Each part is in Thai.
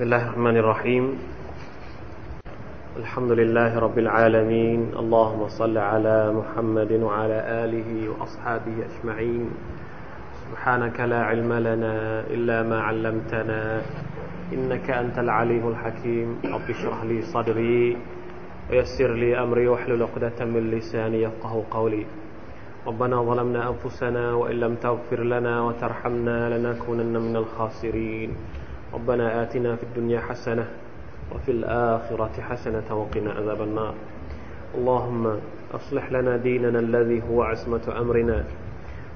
بسم الله الرحمن الرحيم. الحمد لله رب العالمين. اللهم صل على محمد وعلى آله وأصحابه أجمعين. سبحانك لا علم لنا إلا ما علمتنا. إنك أنت العليم الحكيم. رب اشرح لي صدري ويسر لي أمري واحلل عقدة من لساني يفقه قولي. ربنا ظلمنا أنفسنا وإن لم تغفر لنا وترحمنا لنكونن من الخاسرين. ربنا آتنا في الدنيا حسنة وفي الآخرة حسنة وقنا عذاب النار. اللهم أصلح لنا ديننا الذي هو عصمة أمرنا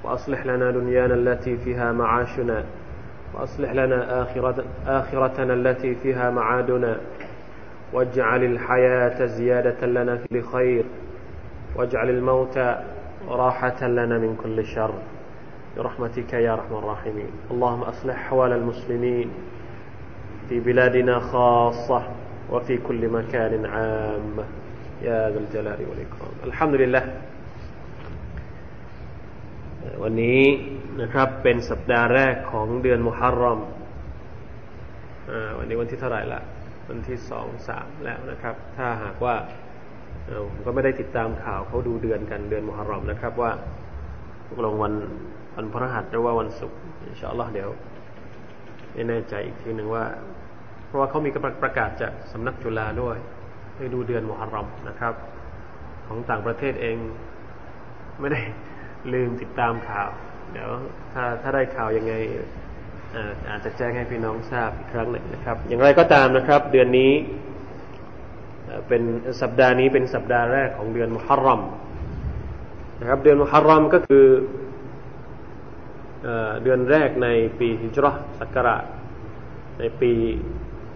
وأصلح لنا دنيانا التي فيها معاشنا وأصلح لنا آخرتنا التي فيها معادنا واجعل الحياة زيادة لنا في خير واجعل الموت راحة لنا من كل شر. برحمتك يا أرحم الراحمين. اللهم أصلح أحوال المسلمين في بلادنا خاصة وفي كل مكان عامة يا ذا الجلال والإكرام الحمد لله วันนี้นะครับเป็นสัปดาห์แรกของเดือนมุฮัรรอมวันนี้วันที่เท่าไหร่ละวันที่สองสามแล้วนะครับ ถ้าหากว่าผมก็ไม่ได้ติดตามข่าวเขาดูเดือนกันเดือนมุฮัรรอมนะครับ ว่าตกลงวันวันพฤหัสหรือว่าวันศุกร์อินชาอัลลอฮ์เดี๋ยวไม่แน่ใจอีกทีหนึ่งว่า เพ ราะว่าเขามีกประกาศจากสำนักจุฬาด้วยให้ดูเดือนมุฮัรรอมนะครับ ของต่างประเทศเอง ไม่ได้ลืมติดตามข่าว เดี๋ยวถ้าถ้าได้ข่าวยังไงอาจจะแจ้งให้พี่น้องทราบอีกครั้งหนึ่งนะครับ อย่างไรก็ตามนะครับ เดือนนี้เป็นสัปดาห์นี้เป็นสัปดาห์แรกของเดือนมุฮัรรอมนะครับ เดือนมุฮัรรอมก็คือเดือนแรกในปีฮิจรัชศักราชในปี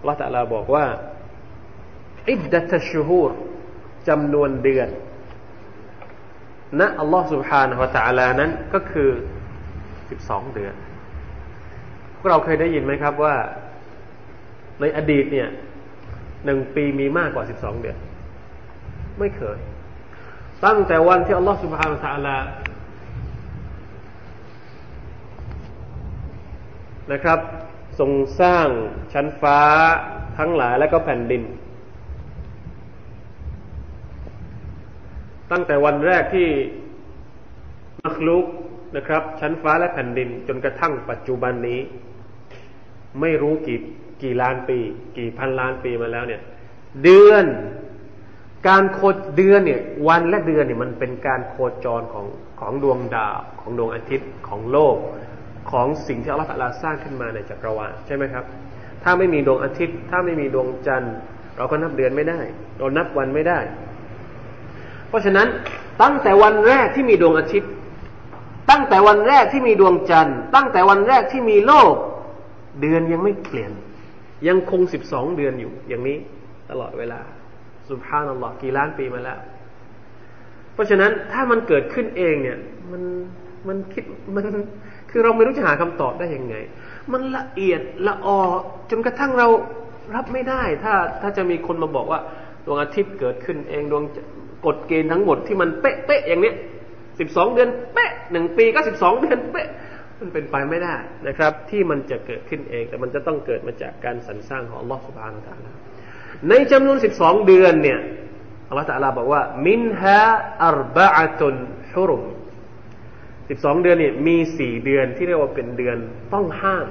الله تعالى บอกว่า عدة الشهور จำนวนเดือนณอัลลอฮ์ سبحانه และ تعالى นั้นก็คือ 12 เดือน พวกเราเคยได้ยินไหมครับว่า ในอดีตเนี่ยหนึ่งปีมีมากกว่า 12 เดือน ไม่เคย ตั้งแต่วันที่อัลลอฮ์ سبحانه และ تعالى นะครับ ทรงสร้างชั้นฟ้าทั้งหลายและก็แผ่นดิน ตั้งแต่วันแรกที่มักลุกนะครับ ชั้นฟ้าและแผ่นดิน จนกระทั่งปัจจุบันนี้ ไม่รู้กี่กี่ล้านปี กี่พันล้านปีมาแล้วเนี่ย เดือน การโคเดือนเนี่ย วันและเดือนเนี่ยมันเป็นการโคจรของของดวงดาวของดวงอาทิตย์ของโลก ของสิ่งที่อัลลอฮฺสร้างขึ้นมาในจักรวาลใช่ไหมครับ ถ้าไม่มีดวงอาทิตย์ ถ้าไม่มีดวงจันทร์ เราก็นับเดือนไม่ได้ เรานับวันไม่ได้ เพราะฉะนั้นตั้งแต่วันแรกที่มีดวงอาทิตย์ ตั้งแต่วันแรกที่มีดวงจันทร์ ตั้งแต่วันแรกที่มีโลก เดือนยังไม่เปลี่ยน ยังคงสิบสองเดือนอยู่ อย่างนี้ตลอดเวลาสุภาพนัลลอฮ์กี่ล้านปีมาแล้ว เพราะฉะนั้นถ้ามันเกิดขึ้นเองเนี่ย มันมันคิดมัน คือเราไม่รู้จะหาคำตอบได้ยังไง มันละเอียดละออจนกระทั่งเรารับไม่ได้ ถ้าถ้าจะมีคนมาบอกว่าดวงอาทิตย์เกิดขึ้นเองดวงกฎเกณฑ์ทั้งหมดที่มันเป๊ะๆอย่างเนี้ยสิบสองเดือนเป๊ะหนึ่งปีก็สิบสองเดือนเป๊ะมันเป็นไปไม่ได้นะครับ ที่มันจะเกิดขึ้นเอง แต่มันจะต้องเกิดมาจากการสรรสร้างของอัลลอฮฺสุบฮานาตะลาในจำนวนสิบสองเดือนเนี่ยอัลลอฮฺตะลาบอกว่ามินฮาอัรบะอตุนฮุรุม สิบสองเดือนเนี่ยมีสี่เดือนที่เรียกว่าเป็นเดือนต้องห้าม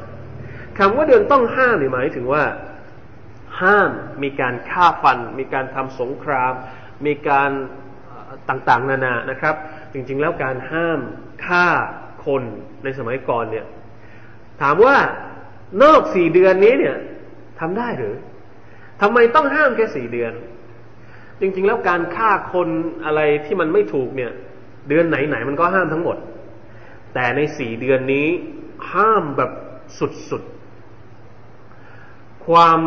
คำว่าเดือนต้องห้ามหมายถึงว่า ห้ามมีการฆ่าฟัน มีการทำสงคราม มีการต่างๆ นานานะครับ จริงๆแล้วการห้ามฆ่าคนในสมัยก่อนเนี่ย ถามว่านอกสี่เดือนนี้เนี่ยทำได้หรือทำไมต้องห้ามแค่สี่เดือน จริงๆแล้วการฆ่าคนอะไรที่มันไม่ถูกเนี่ย เดือนไหนๆมันก็ห้ามทั้งหมด แต่ในสี่เดือนนี้ห้ามแบบสุดๆ ความ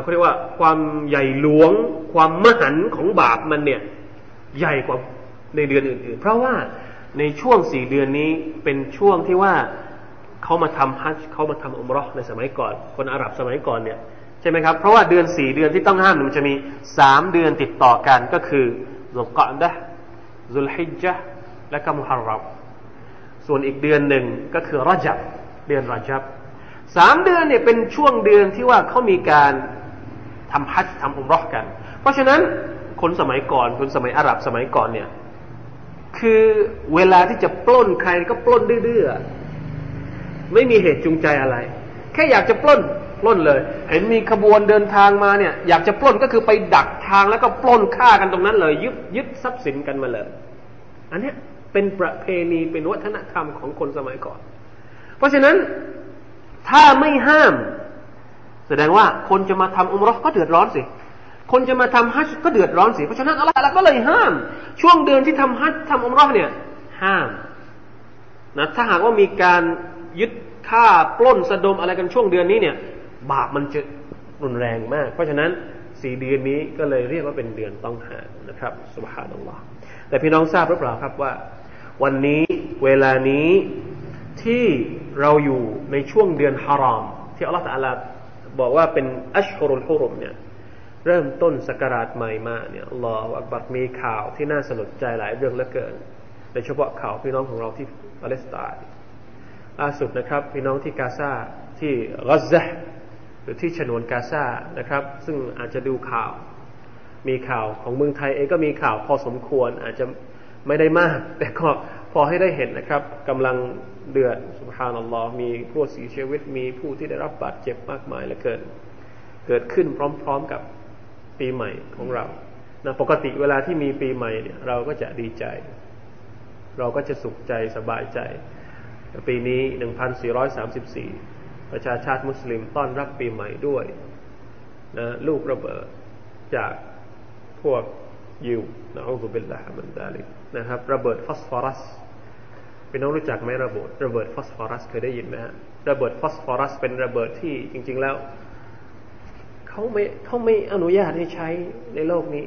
เขาเรียกว่า ความใหญ่หลวง ความมหันของบาปมันเนี่ย ใหญ่กว่าในเดือนอื่นๆ เพราะว่าในช่วงสี่เดือนนี้เป็นช่วงที่ว่าเขามาทำฮัจเขามาทำอุมรอในสมัยก่อน คนอาหรับสมัยก่อนเนี่ยใช่ไหมครับ เพราะว่าเดือนสี่เดือนที่ต้องห้ามมันจะมีสามเดือนติดต่อกันก็คือซุลกะดะซุลฮิจจ์และก็มุฮัรรับ ส่วนอีกเดือนหนึ่งก็คือรจับเดือนรจับสามเดือนเนี่ยเป็นช่วงเดือนที่ว่าเขามีการทำฮัจทำอุมรอกัน เพราะฉะนั้นคนสมัยก่อนคนสมัยอาหรับสมัยก่อนเนี่ยคือเวลาที่จะปล้นใครก็ปล้นดื้อไม่มีเหตุจูงใจอะไร แค่อยากจะปล้นปล้นเลย เห็นมีขบวนเดินทางมาเนี่ย อยากจะปล้นก็คือไปดักทางแล้วก็ปล้นฆ่ากันตรงนั้นเลย ยึดยึดทรัพย์สินกันมาเลย อันนี้ เป็นประเพณีเป็นวัฒนธรรมของคนสมัยก่อน เพราะฉะนั้นถ้าไม่ห้าม แสดงว่าคนจะมาทำอุมรอก็เดือดร้อนสิ คนจะมาทำฮัจก็เดือดร้อนสิ เพราะฉะนั้นอัลลอฮฺก็เลยห้าม ช่วงเดือนที่ทำฮัจทำอุมรอเนี่ย ห้ามนะถ้าหากว่ามีการยึดฆ่าปล้นสะดมอะไรกันช่วงเดือนนี้เนี่ย บาปมันจะรุนแรงมาก เพราะฉะนั้นสี่เดือนนี้ก็เลยเรียกว่าเป็นเดือนต้องห้ามนะครับสุบฮานัลลอฮ์แต่พี่น้องทราบหรือเปล่าครับว่า วันนี้เวลานี้ที่เราอยู่ในช่วงเดือนฮารอม ที่อัลลอฮฺตะลาบอกว่าเป็นอัชฮุรุลฮุรุมเนี่ยเริ่มต้นสกราชใหม่มาเนี่ยอัลออักบัรมีข่าวที่น่าสนใจหลายเรื่องเหลือเกินโดยเฉพาะข่าวพี่น้องของเราที่ปาเลสไตน์ล่าสุดนะครับ พี่น้องที่กาซาที่กัซซหรือที่ฉนวนกาซานะครับ ซึ่งอาจจะดูข่าว มีข่าวของเมืองไทยเองก็มีข่าวพอสมควรอาจจะ ไม่ได้มาก แต่ก็พอให้ได้เห็นนะครับกำลังเดือดสุภานัลลอฮ์มีผู้เสียชีวิตมีผู้ที่ได้รับบาดเจ็บมากมายเหลือเกิน เกิดขึ้นพร้อม ๆกับปีใหม่ของเรานะปกติเวลาที่มีปีใหม่เนี่ยเราก็จะดีใจ เราก็จะสุขใจสบายใจ ปีนี้ 1434 ประชาชาติมุสลิมต้อนรับปีใหม่ด้วยนะลูกระเบิดจากพวกยิวنعوذ بالله من ذلك นะครับระเบิดฟอสฟอรัสพี่น้องรู้จักไหมระเบิดระเบิดฟอสฟอรัสเคยได้ยินไหมฮะระเบิดฟอสฟอรัสเป็นระเบิดที่จริง ๆแล้วเขาไม่เขาไม่อนุญาตให้ใช้ในโลกนี้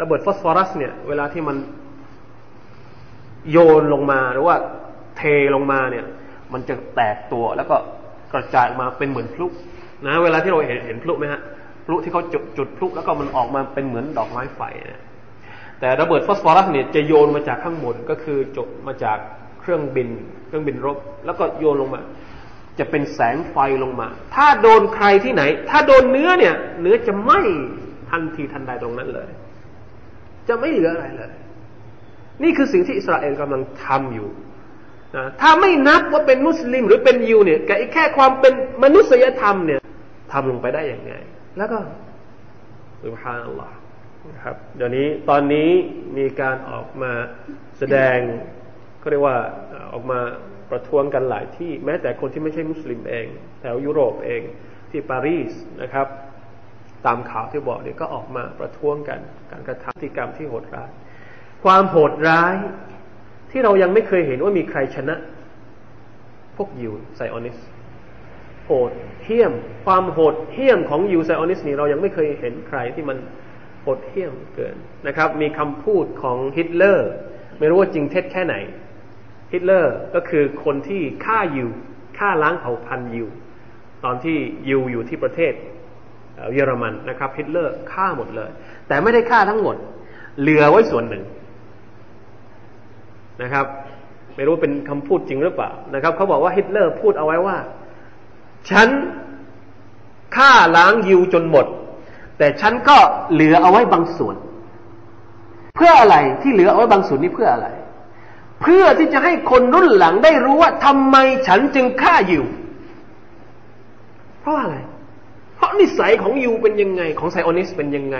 ระเบิดฟอสฟอรัสเนี่ย เวลาที่มันโยนลงมาหรือว่าเทลงมาเนี่ย มันจะแตกตัวแล้วก็กระจายมาเป็นเหมือนพลุนะ เวลาที่เราเห็นเห็นพลุไหมฮะพลุที่เขาจุดจุดพลุแล้วก็มันออกมาเป็นเหมือนดอกไม้ไฟนะ แต่ระเบิดฟอสฟอรัสเนี่ยจะโยนมาจากข้างบนก็คือจบมาจากเครื่องบิน เครื่องบินรบ แล้วก็โยนลงมา จะเป็นแสงไฟลงมา ถ้าโดนใครที่ไหน ถ้าโดนเนื้อเนี่ย เนื้อจะไหม้ทันทีทันใดตรงนั้นเลย จะไม่เหลืออะไรเลย นี่คือสิ่งที่อิสราเอลกำลังทำอยู่นะถ้าไม่นับว่าเป็นมุสลิมหรือเป็นยิวเนี่ยแค่ความเป็นมนุษยธรรมเนี่ยทำลงไปได้อย่างไง แล้วก็สุภานัลลอฮ์ นะครับเดี๋ยวนี้ตอนนี้มีการออกมาแสดงเขาเรียกว่าออกมาประท้วงกันหลายที่แม้แต่คนที่ไม่ใช่มุสลิมเอง แถวยุโรปเองที่ปารีสนะครับ ตามข่าวที่บอกเนี่ยก็ออกมาประท้วงกัน การกระทำพฤติกรรมที่โหดร้าย ความโหดร้ายที่เรายังไม่เคยเห็นว่ามีใครชนะ พวกยิวไซออนิสต์โหดเหี้ยม ความโหดเหี้ยมของยิวไซออนิสต์นี่เรายังไม่เคยเห็นใครที่มัน โหดเหี้ยมเกินนะครับ มีคำพูดของฮิตเลอร์ ไม่รู้ว่าจริงเท็จแค่ไหน ฮิตเลอร์ก็คือคนที่ฆ่ายิวฆ่าล้างเผ่าพันธุ์ยิวตอนที่ยิวอยู่ที่ประเทศเยอรมันนะครับฮิตเลอร์ฆ่าหมดเลย แต่ไม่ได้ฆ่าทั้งหมด เหลือไว้ส่วนหนึ่งนะครับ ไม่รู้เป็นคำพูดจริงหรือเปล่านะครับเขาบอกว่าฮิตเลอร์พูดเอาไว้ว่า ฉันฆ่าล้างยิวจนหมด แต่ฉันก็เหลือเอาไว้บางส่วน เพื่ออะไรที่เหลือเอาไว้บางส่วนนี้เพื่ออะไร เพื่อที่จะให้คนรุ่นหลังได้รู้ว่าทำไมฉันจึงฆ่ายิวเพราะอะไร เพราะนิสัยของยิวเป็นยังไง ของไซออนิสเป็นยังไง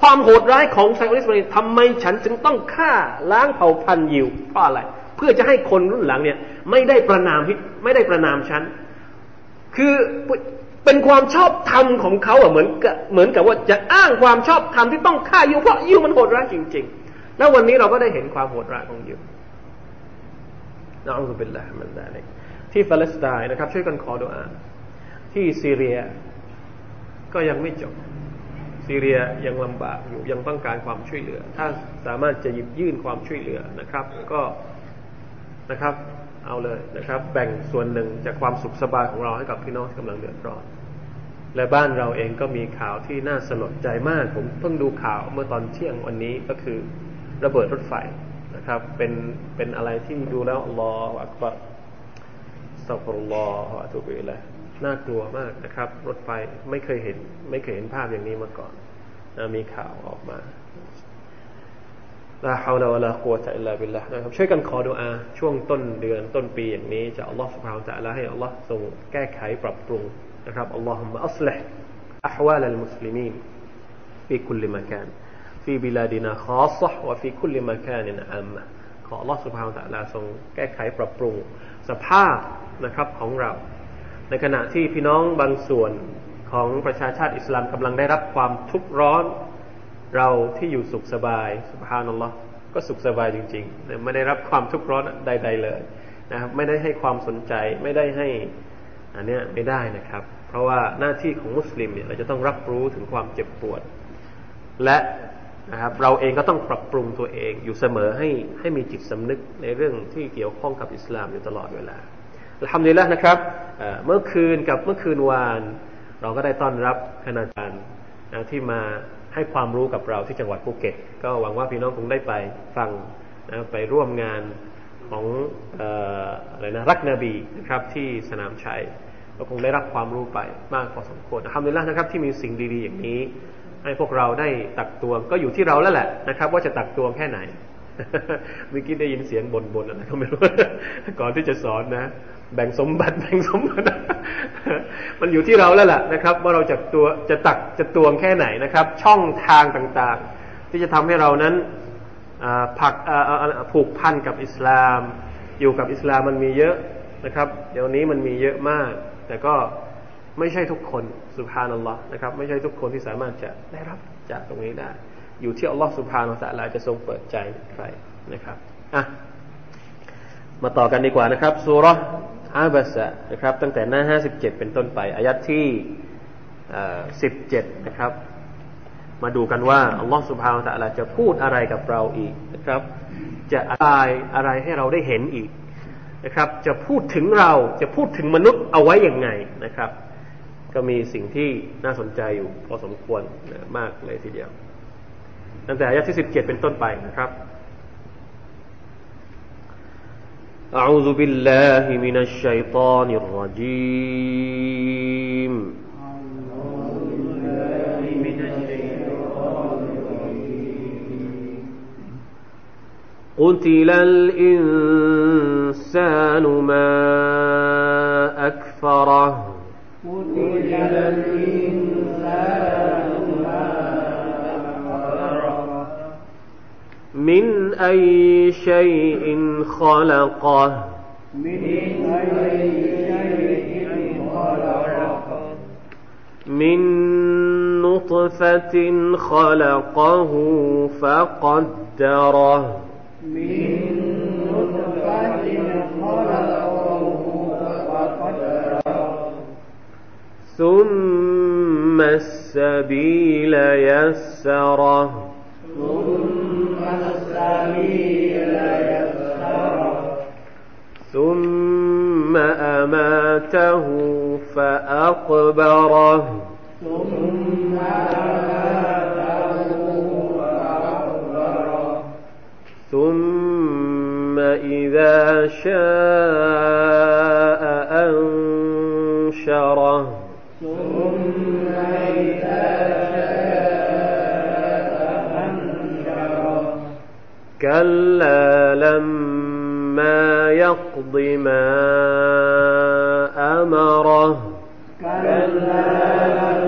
ความโหดร้ายของไซโอนิสต์ทำไมฉันจึงต้องฆ่าล้างเผ่าพันธุ์ยิวเพราะอะไร เพื่อจะให้คนรุ่นหลังเนี่ย ไม่ได้ประนามไม่ได้ประนามฉันคือ เป็นความชอบธรรมของเขาอะเหมือนเหมือนกับว่าจะอ้างความชอบธรรมที่ต้องฆ่ายิวเพราะยิวมันโหดร้ายจริง ๆ แล้ววันนี้เราก็ได้เห็นความโหดร้ายของยิวนะอัลลอฮฺเป็นละมันได้ที่ฟาเลสไตน์นะครับ ช่วยกันขอดุอาที่ซีเรีย ก็ยังไม่จบซีเรียยังลำบากอยู่ยังต้องการความช่วยเหลือ ถ้าสามารถจะหยิบยื่นความช่วยเหลือนะครับ ก็นะครับเอาเลยนะครับ แบ่งส่วนหนึ่งจากความสุขสบายของเราให้กับพี่น้องที่กำลังเดือดร้อน และบ้านเราเองก็มีข่าวที่น่าสลดใจมาก ผมเพิ่งดูข่าวเมื่อตอนเที่ยงวันนี้ก็คือระเบิดรถไฟนะครับ เป็นเป็นอะไรที่ดูแล้วอัลลออักบัรสัฟรุลลอฮฺอะตุบิละน่ากลัวมากนะครับ รถไฟไม่เคยเห็น ไม่เคยเห็นภาพอย่างนี้มาก่อนนะมีข่าวออกมาลาฮาวลาวะลากุวะตะอิลลาบิลละนะครับช่วยกันขอดุอาช่วงต้นเดือนต้นปีอย่างนี้จะอัลลอฮฺสุบฮาวตะลาให้อัลลอฮฺทรงแก้ไขปรับปรุง นะครับอัลลอฮุมะอัลลห์อัฮวาลมุสลิมีนฟีคุลลิมากาน ฟีบิลาดินาขอซะวะฟีคุลลิมากานินอัมะขออัลลอฮ์สุบฮาวตะลาทรงแก้ไขปรับปรุงสภาพนะครับของเรา ในขณะที่พี่น้องบางส่วนของประชาชาติอิสลามกำลังได้รับความทุกข์ร้อน เราที่อยู่สุขสบายสุภานัลลอฮ์ก็สุขสบายจริงๆ ไม่ได้รับความทุกข์ร้อนใด ๆ เลยนะครับไม่ได้ให้ความสนใจไม่ได้ให้ อันนี้ไม่ได้นะครับ เพราะว่าหน้าที่ของมุสลิมเนี่ยเราจะต้องรับรู้ถึงความเจ็บปวด และนะครับเราเองก็ต้องปรับปรุงตัวเองอยู่เสมอให้ให้มีจิตสำนึกในเรื่องที่เกี่ยวข้องกับอิสลามอยู่ตลอดเวลาทำดีแล้วนะครับเมื่อคืนกับเมื่อคืนวาน เราก็ได้ต้อนรับคณาจารย์ที่มาให้ความรู้กับเราที่จังหวัดภูเก็ต ก็หวังว่าพี่น้องคงได้ไปฟังนะไปร่วมงาน ของอะไรนะรักนบีนะครับที่สนามชัยก็คงได้รับความรู้ไปมากพอสมควรทำดีแล้นะครับที่มีสิ่งดีๆอย่างนี้ ให้พวกเราได้ตักตวงก็อยู่ที่เราแล้วแหละนะครับ ว่าจะตักตวงแค่ไหนเมื่อกี้ได้ยินเสียงบนบนอะไรก็ไม่รู้ ก่อนที่จะสอนนะ แบ่งสมบัติแบ่งสมบัติ มันอยู่ที่เราแล้วแหละนะครับ ว่าเราจะตัวจะตักจะตวงแค่ไหนนะครับ ช่องทางต่างๆ ที่จะทำให้เรานั้น ผักผูกพันกับอิสลาม อยู่กับอิสลามมันมีเยอะนะครับ เดี๋ยวนี้มันมีเยอะมาก แต่ก็ไม่ใช่ทุกคนสุภานัลลอฮ์นะครับ ไม่ใช่ทุกคนที่สามารถจะได้รับจากตรงนี้ได้ อยู่ที่อัลลอฮ์สุภานัลลอฮ์จะทรงเปิดใจใครนะครับอะมาต่อกันดีกว่านะครับสุรอาบะสะนะครับ ตั้งแต่หน้าห้าสิบเจ็ดเป็นต้นไปอายัดที่สิบเจ็ดนะครับ มาดูกันว่าอัลลอฮ์สุบฮานาตะลาจะพูดอะไรกับเราอีกนะครับ จะอะไรอะไรให้เราได้เห็นอีกนะครับ จะพูดถึงเราจะพูดถึงมนุษย์เอาไว้อย่างไงนะครับก็มีสิ่งที่น่าสนใจอยู่พอสมควรนะมากเลยทีเดียว ตั้งแต่อายะที่สิบเจ็ดเป็นต้นไปนะครับ أعوذ بالله من الشيطان الرجيم قتل الإنسان ما أكفره. قتل الإنسان ما من أي شيء خلقه. من أي شيء خلقه. من نطفة خلقه فقدره. من نطفة ثم السبيل يسره. ثم السبيل يسره ثم أماته فأقبره. ثم ثم إذا شاء أنشره ثم إذا كلا لما يقض ما أمره كلا لما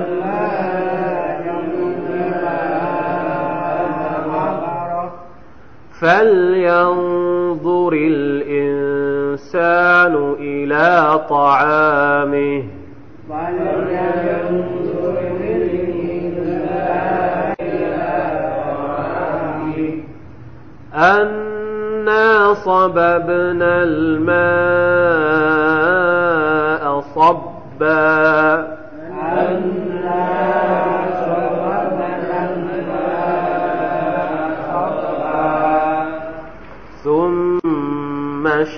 فلينظر الإنسان إلى طعامه أنا صببنا الماء صبا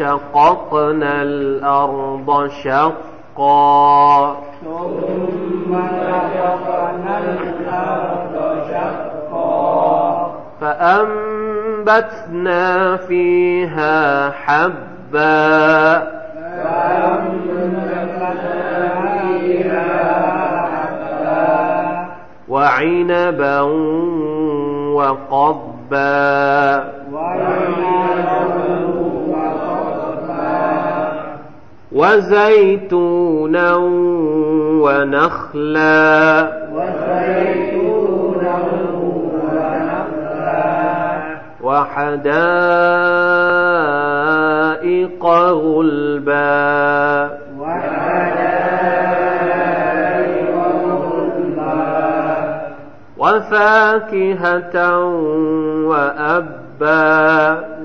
ثم شققنا الأرض شقا. ثم شققنا الأرض شقا. فأنبتنا فيها حبا. وعنبا وقضبا وزيتونا ونخلا. وزيتونا وحدائق غلبا وحدائق غلبا. وفاكهة وأبا.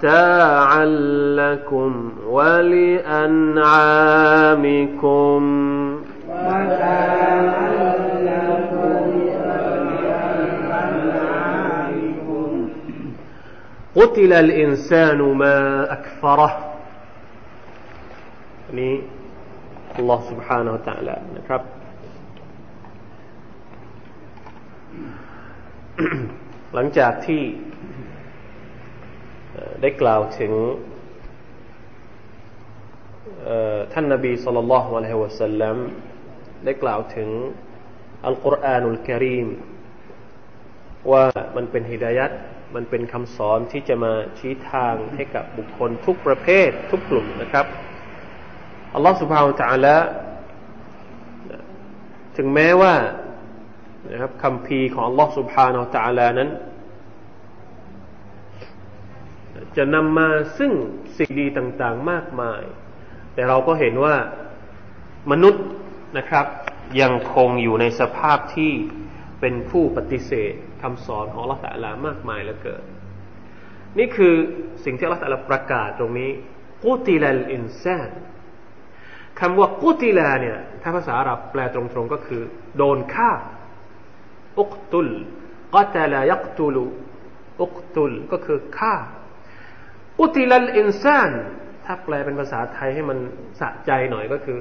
متاعا لكم ولأنعامكم قتل الإنسان ما أكفره يعني الله سبحانه وتعالى นะครับ หลังจากที่ ได้กล่าวถึงท่านนบีสุลต่านละฮ์วะลัยฮิวะสัลลัมได้กล่าวถึงอัลกุรอานุลกิริมว่ามันเป็นฮิดายัดมันเป็นคำสอนที่จะมาชี้ทางให้กับบุคคลทุกประเภททุกกลุ่มนะครับอัลลอฮฺสุบฮาวตะละถึงแม้ว่านะครับคำพีของอัลลอฮฺสุบฮานะตะลานั้น จะนำมาซึ่งสิ่งดีต่างๆมากมาย แต่เราก็เห็นว่ามนุษย์นะครับ ยังคงอยู่ในสภาพที่เป็นผู้ปฏิเสธคำสอนของละตัลลามากมายเหลือเกินนี่คือสิ่งที่ละตัลลาประกาศตรงนี้กุติลลอินซานคำว่ากุติลาเนี่ยถ้าภาษาอาหรับแปลตรงๆก็คือ โดนฆ่าอุกตุลกัตลายักตุลอุกตุลก็คือฆ่า อุติลัลอินซาน ถ้าแปลเป็นภาษาไทยให้มันสะใจหน่อยก็คือ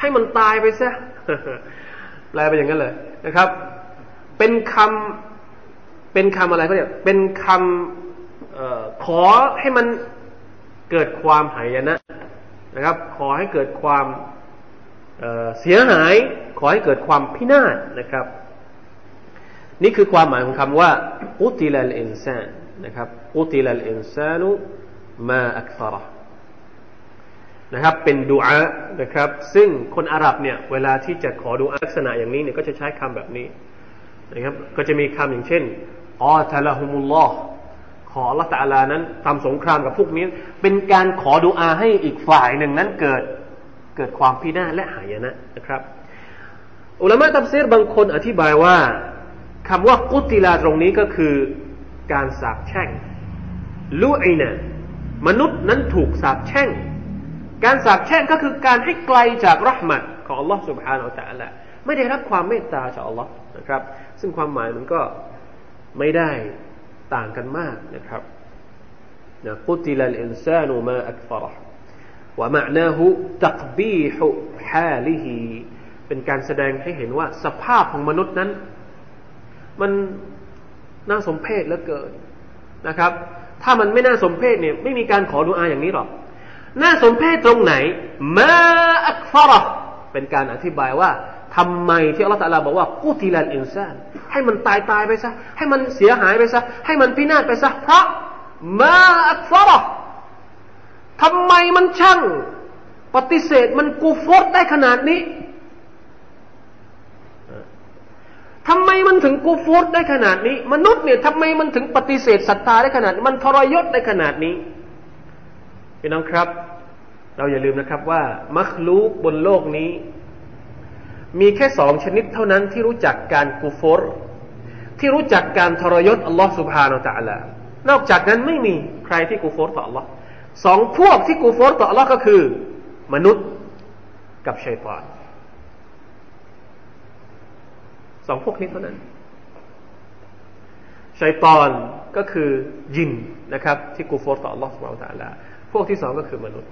ให้มันตายไปซะแปลไปอย่างนั้นเลยนะครับ เป็นคำเป็นคำอะไรเขาเรียกเป็นคำออขอให้มันเกิดความหายนะนะครับ ขอให้เกิดความเเสียหาย ขอให้เกิดความพินาศนะครับ นี่คือความหมายของคำว่าอุติลัลอินซานนะครับอุติลัลอินซานุ มาอักฟรนะครับ เป็นดูอานะครับ ซึ่งคนอาหรับเนี่ย เวลาที่จะขอดูอาลักษณะอย่างนี้เนี่ยก็จะใช้คำแบบนี้นะครับ ก็จะมีคำอย่างเช่นอัตละฮุมุลลอฮ์ขอละตาลานั้นทำสงครามกับพวกนี้ เป็นการขอดูอาให้อีกฝ่ายหนึ่งนั้นเกิดเกิดความพินาศและหายนะนะครับ อุลามะตับซีรบางคนอธิบายว่าคำว่ากุติลาตรงนี้ก็คือการสาบแช่งลุอินะ มนุษย์นั้นถูกสาปแช่ง การสาปแช่งก็คือการให้ไกลจากรัมัดของอัลลอฮ์สุบฮานาอัลตะละไม่ได้รับความเมตตาจากอัลลอฮ์นะครับ ซึ่งความหมายมันก็ไม่ได้ต่างกันมากนะครับนะกุติลลอินซานุมาอักฟรห์ว่ามะนาหุตักบีฮุฮาลิฮีเป็นการแสดงให้เห็นว่าสภาพของมนุษย์นั้น มันน่าสมเพชเหลือเกินนะครับ ถ้ามันไม่น่าสมเพชเนี่ยไม่มีการขอดุอาอย่างนี้หรอก น่าสมเพชตรงไหนมาอักฟรเป็นการอธิบายว่าทำไมที่อัลลอฮฺตะลาบอกว่ากุติลันอินซานให้มันตายตายไปซะ ให้มันเสียหายไปซะ ให้มันพินาศไปซะ เพราะมาอักฟรทำไมมันช่าง ปฏิเสธมันกูฟอดได้ขนาดนี้ ทำไมมันถึงกูฟูดได้ขนาดนี้ มนุษย์เนี่ยทำไมมันถึงปฏิเสธศรัทธาได้ขนาดมันทรยศได้ขนาดนี้พี่น้องครับ เราอย่าลืมนะครับว่า มัคลูกบนโลกนี้ มีแค่สองชนิดเท่านั้นที่รู้จักการกูฟอร์ที่รู้จักการทรยศอัลลอฮ์สุบฮานาอัลลอฮ์นอกจากนั้นไม่มีใครที่กูฟอร์ต่ออัลลอฮ์สองพวกที่กูฟอร์ต่อ Allah ก็คือ มนุษย์กับชัยตอน สองพวกนี้เท่านั้นชัยตอนก็คือยินนะครับ ที่กูฟอร์ต่อ Allah สุบไบร์ตะลาพวกที่สองก็คือมนุษย์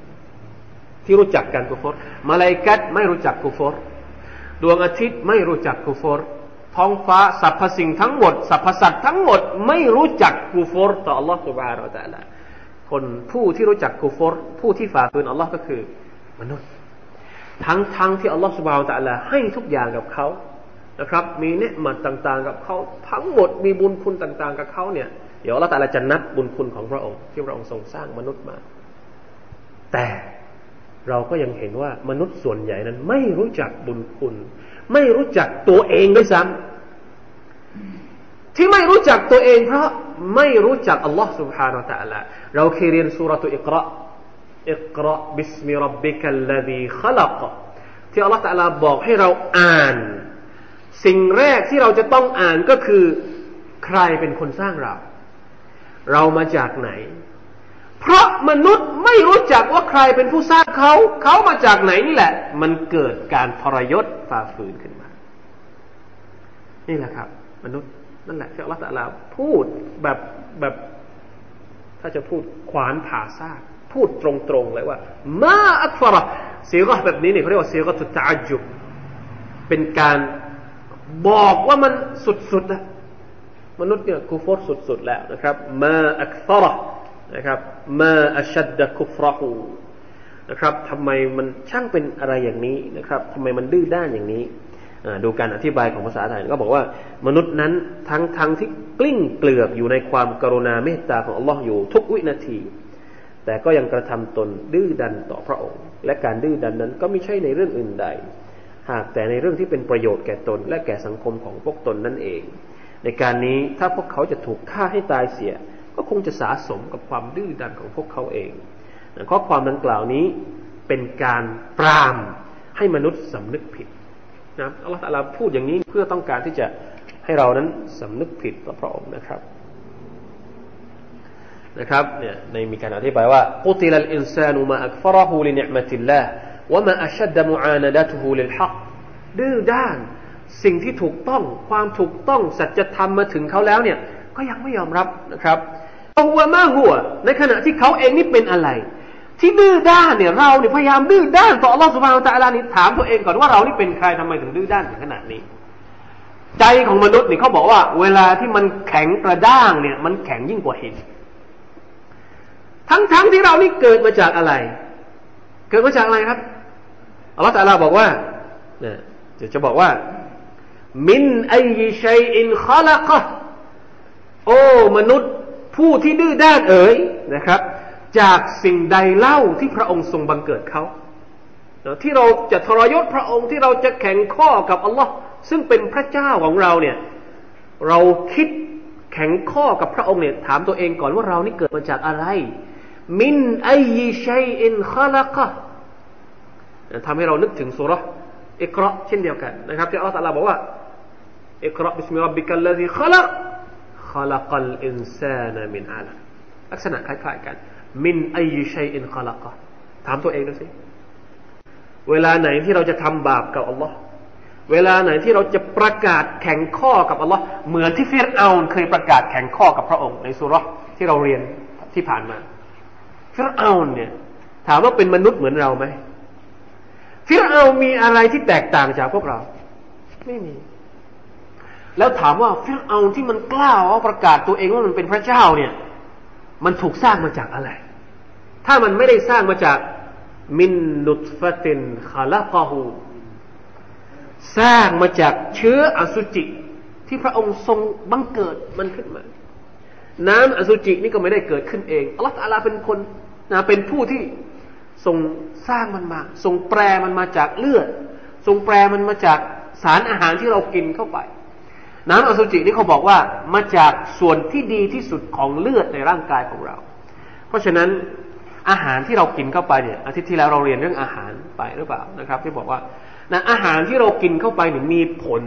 ที่รู้จักกันกูฟอร์มาลายกัดไม่รู้จักกูฟอร์ดวงอาทิตย์ไม่รู้จักกูฟอร์ท้องฟ้าสรรพสิ่งทั้งหมดสรรพสัตว์ทั้งหมดไม่รู้จักกูฟอร์ต่อ Allah สุบฮานาอัลลอฮคนผู้ที่รู้จักกูฟอร์ผู้ที่ฝ่าฝืนอัลลอฮ์ก็คือมนุษย์ ทั้งทั้งที่อัลลอฮ์สุบฮานาอัลลอฮให้ทุกอย่างกับเขา นะครับ มีเนืหมัดต่างๆ กับเขาทั้งหมดมีบุญคุณต่างๆ กับเขาเนี่ยเดี๋ยวอัลลอฮ์ตะลาจะนับบุญคุณของพระองค์ ที่พระองค์ทรงสร้างมนุษย์มา แต่เราก็ยังเห็นว่ามนุษย์ส่วนใหญ่นั้น ไม่รู้จักบุญคุณ ไม่รู้จักตัวเองด้วยซ้ำที่ไม่รู้จักตัวเองเพราะไม่รู้จักอัลลอฮ์ سبحانه และ تعالى เราเคยเรียนสุรตุอิกราอิกราบิสมิรับบิคัลลดีขลักที่อัลลอฮ์ تعالى บอกให้เราอ่าน สิ่งแรกที่เราจะต้องอ่านก็คือ ใครเป็นคนสร้างเรา เรามาจากไหน เพราะมนุษย์ไม่รู้จักว่าใครเป็นผู้สร้างเขา เขามาจากไหนนี่แหละ มันเกิดการทรยศฝ่าฝืนขึ้นมา นี่แหละครับ มนุษย์นั่นแหละที่อัลลอฮฺลาพูดแบบแบบถ้าจะพูดขวานผ่าซากพูดตรงๆเลยว่า มาอักฟระเสีก็แบบนี้เนี่ยเขาเรียกว่าเสีก็ตุตาจุบเป็นการ บอกว่ามันสุดๆนะมนุษย์เนี่ยกูฟรสุดๆแล้วนะครับ มาอักฟรนะครับ มาอัชดดะคุฟรหูนะครับทำไมมันช่างเป็นอะไรอย่างนี้นะครับทำไมมันดื้อด้านอย่างนี้ดูการอธิบายของภาษาไทยก็บอกว่ามนุษย์นั้นทั้งทั้งที่กลิ้งเกลือกอยู่ในความกรุณาเมตตาของอัลลอฮ์อยู่ทุกวินาที แต่ก็ยังกระทำตนดื้อดันต่อพระองค์ และการดื้อดันนั้นก็ไม่ใช่ในเรื่องอื่นใด หากแต่ในเรื่องที่เป็นประโยชน์แก่ตน และแก่สังคมของพวกตนนั่นเอง ในการนี้ถ้าพวกเขาจะถูกฆ่าให้ตายเสีย ก็คงจะสะสมกับความดื้อดันของพวกเขาเองข้อความดังกล่าวนี้เป็นการปรามให้มนุษย์สำนึกผิดนะอัลลอฮฺตาลาพูดอย่างนี้เพื่อต้องการที่จะให้เรานั้นสำนึกผิดต่อพระองค์นะครับนะครับเนี่ยในมีการอธิบายว่ากุติลอินซานุมาอักฟรหูลินิมติลลาห์ ว่ามาอัชดมุอานาดะตุฮูลิลฮักดื้อด้าน สิ่งที่ถูกต้องความถูกต้องสัจธรรมมาถึงเขาแล้วเนี่ย ก็ยังไม่ยอมรับนะครับหัวมาหัว ในขณะที่เขาเองนี่เป็นอะไร ที่ดื้อด้านเนี่ยเราเนี่ยพยายามดื้อด้านต่ออัลลอฮฺสุบฮานตะลานี่ถามตัวเองก่อนว่าเรานี่เป็นใครทำไมถึงดื้อด้านถึงขนาดนี้ ใจของมนุษย์เนี่ยเขาบอกว่า เวลาที่มันแข็งกระด้างเนี่ย มันแข็งยิ่งกว่าหินทั้งๆทที่เรานี่เกิดมาจากอะไร เกิดมาจากอะไรครับอัลลอฮฺตะอัลาบอกว่าเนี่ยจะจะบอกว่า มินไอชัยอินขลักะโอ้มนุษย์ผู้ที่ดื้อด้านเอ๋ยนะครับ จากสิ่งใดเล่าที่พระองค์ทรงบังเกิดเขาที่เราจะทรยศพระองค์ที่เราจะแข่งข้อกับอัลลอฮ์ซึ่งเป็นพระเจ้าของเราเนี่ย เราคิดแข่งข้อกับพระองค์เนี่ย ถามตัวเองก่อนว่าเรานี่เกิดมาจากอะไร من أي شيء خلقهทำให้เรานึกถึงสูเราะฮ์อิกเราะอ์เช่นเดียวกันนะครับที่อัลลอฮฺบอกว่าاقرأ باسم ربك الذي خلق خلق الإنسان من علق ลักษณะคล้ายๆกัน من أي شيء خلقهถามตัวเองดูสิเวลาไหนที่เราจะทำบาปกับอัลลอฮ์เวลาไหนที่เราจะประกาศแข็งข้อกับอัลลอฮ์เหมือนที่ฟิรเอาน์เคยประกาศแข็งข้อกับพระองค์ในสุรษที่เราเรียนที่ผ่านมา ฟิรเอาเนี่ย ถามว่าเป็นมนุษย์เหมือนเราไหมฟิรเอามีอะไรที่แตกต่างจากพวกเรา ไม่มี แล้วถามว่าฟิรเอาที่มันกล้าว่าประกาศตัวเองว่ามันเป็นพระเจ้าเนี่ย มันถูกสร้างมาจากอะไร ถ้ามันไม่ได้สร้างมาจากมินนุตฟตินคาลากาหูสร้างมาจากเชื้ออสุจิ ที่พระองค์ทรงบังเกิดมันขึ้นมา น้ำอสุจินี่ก็ไม่ได้เกิดขึ้นเองอัลลอฮฺอาลาเป็นคน นะเป็นผู้ที่ทรงสร้างมันมา ทรงแปรมันมาจากเลือด ทรงแปรมันมาจากสารอาหารที่เรากินเข้าไป น้ำอสุจินี่เขาบอกว่ามาจากส่วนที่ดีที่สุดของเลือดในร่างกายของเรา เพราะฉะนั้นอาหารที่เรากินเข้าไปเนี่ยอาทิตย์ที่แล้วเราเรียนเรื่องอาหารไปหรือเปล่านะครับ ที่บอกว่านะอาหารที่เรากินเข้าไปเนี่ยมีผล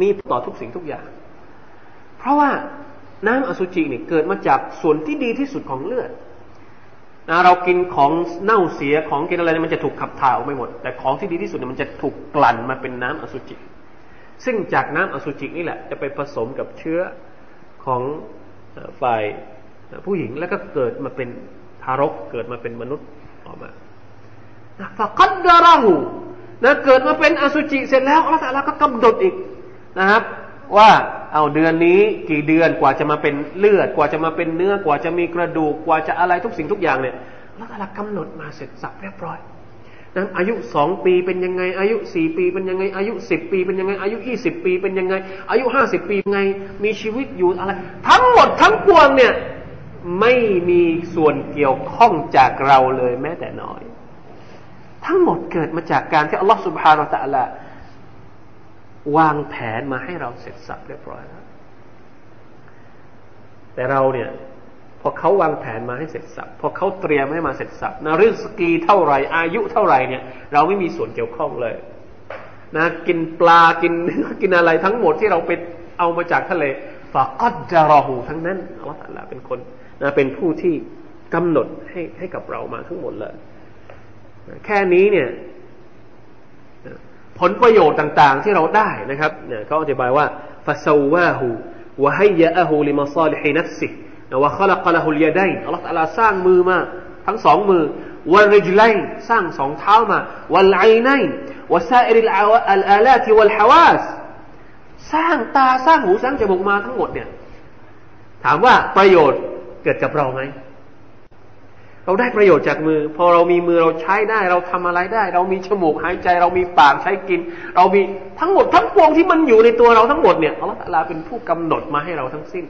มีต่อทุกสิ่งทุกอย่าง เพราะว่าน้ำอสุจิเนี่ยเกิดมาจากส่วนที่ดีที่สุดของเลือด นะเรากินของเน่าเสียของกินอะไรมันจะถูกขับถ่ายออกไม่หมด แต่ของที่ดีที่สุดเนี่ยมันจะถูกกลั่นมาเป็นน้ำอสุจิ ซึ่งจากน้ำอสุจินี่แหละ จะไปผสมกับเชื้อของฝ่ายผู้หญิงแล้วก็เกิดมาเป็นทารก เกิดมาเป็นมนุษย์ออกมาฟะกัดดาราหูนะเกิดมาเป็นอสุจิเสร็จแล้วอัลลอฮฺก็กำหนดอีกนะครับ ว่า เอาเดือนนี้กี่เดือนกว่าจะมาเป็นเลือด กว่าจะมาเป็นเนื้อกว่าจะมีกระดูกกว่าจะอะไรทุกสิ่งทุกอย่างเนี่ยอัลลอฮฺกำหนดมาเสร็จสับเรียบร้อยนะอายุสองปีเป็นยังไง อายุสี่ปีเป็นยังไง อายุสิบปีเป็นยังไง อายุยี่สิบปีเป็นยังไง อายุห้าสิบปียังไง มีชีวิตอยู่อะไร ทั้งหมดทั้งปวงเนี่ยไม่มีส่วนเกี่ยวข้องจากเราเลยแม้แต่น้อย ทั้งหมดเกิดมาจากการที่อัลลอฮฺสุบฮานาอัลลอฮ วางแผนมาให้เราเสร็จสับเรียบร้อยแล้วแต่เราเนี่ยพอเขาวางแผนมาให้เสร็จสับพอเขาเตรียมให้มาเสร็จสับนะริสกีเท่าไหร่อายุเท่าไหร่เนี่ย เราไม่มีส่วนเกี่ยวข้องเลย นะ กินปลากินกินอะไรทั้งหมดที่เราไปเอามาจากทะเลفقدرهทั้งนั้นอัลลอฮฺเป็นคนนะเป็นผู้ที่กำหนดให้ให้กับเรามาทั้งหมดเลยแค่นี้เนี่ย ผลประโยชน์ต่างๆ ที่เราได้นะครับเนี่ยเขาอธิบายว่าفسواه وهيأه لمصالح نفسه وخلق له اليدอัลลอฮฺตะลาสร้างมือมา ทั้งสองมือวันริจไลสร้างสองเท้ามาวันไอไนวะซาอิริลอัลอาลาติวัลฮาวาสสร้างตาสร้างหูสร้างจมูกมาทั้งหมดเนี่ยถามว่าประโยชน์เกิดกับเราไหม เราได้ประโยชน์จากมือ พอเรามีมือเราใช้ได้ เราทำอะไรได้ เรามีจมูกหายใจ เรามีปากใช้กิน เรามีทั้งหมดทั้งปวงที่มันอยู่ในตัวเราทั้งหมดเนี่ยอัลลอฮฺเป็นผู้กำหนดมาให้เราทั้งสิ้น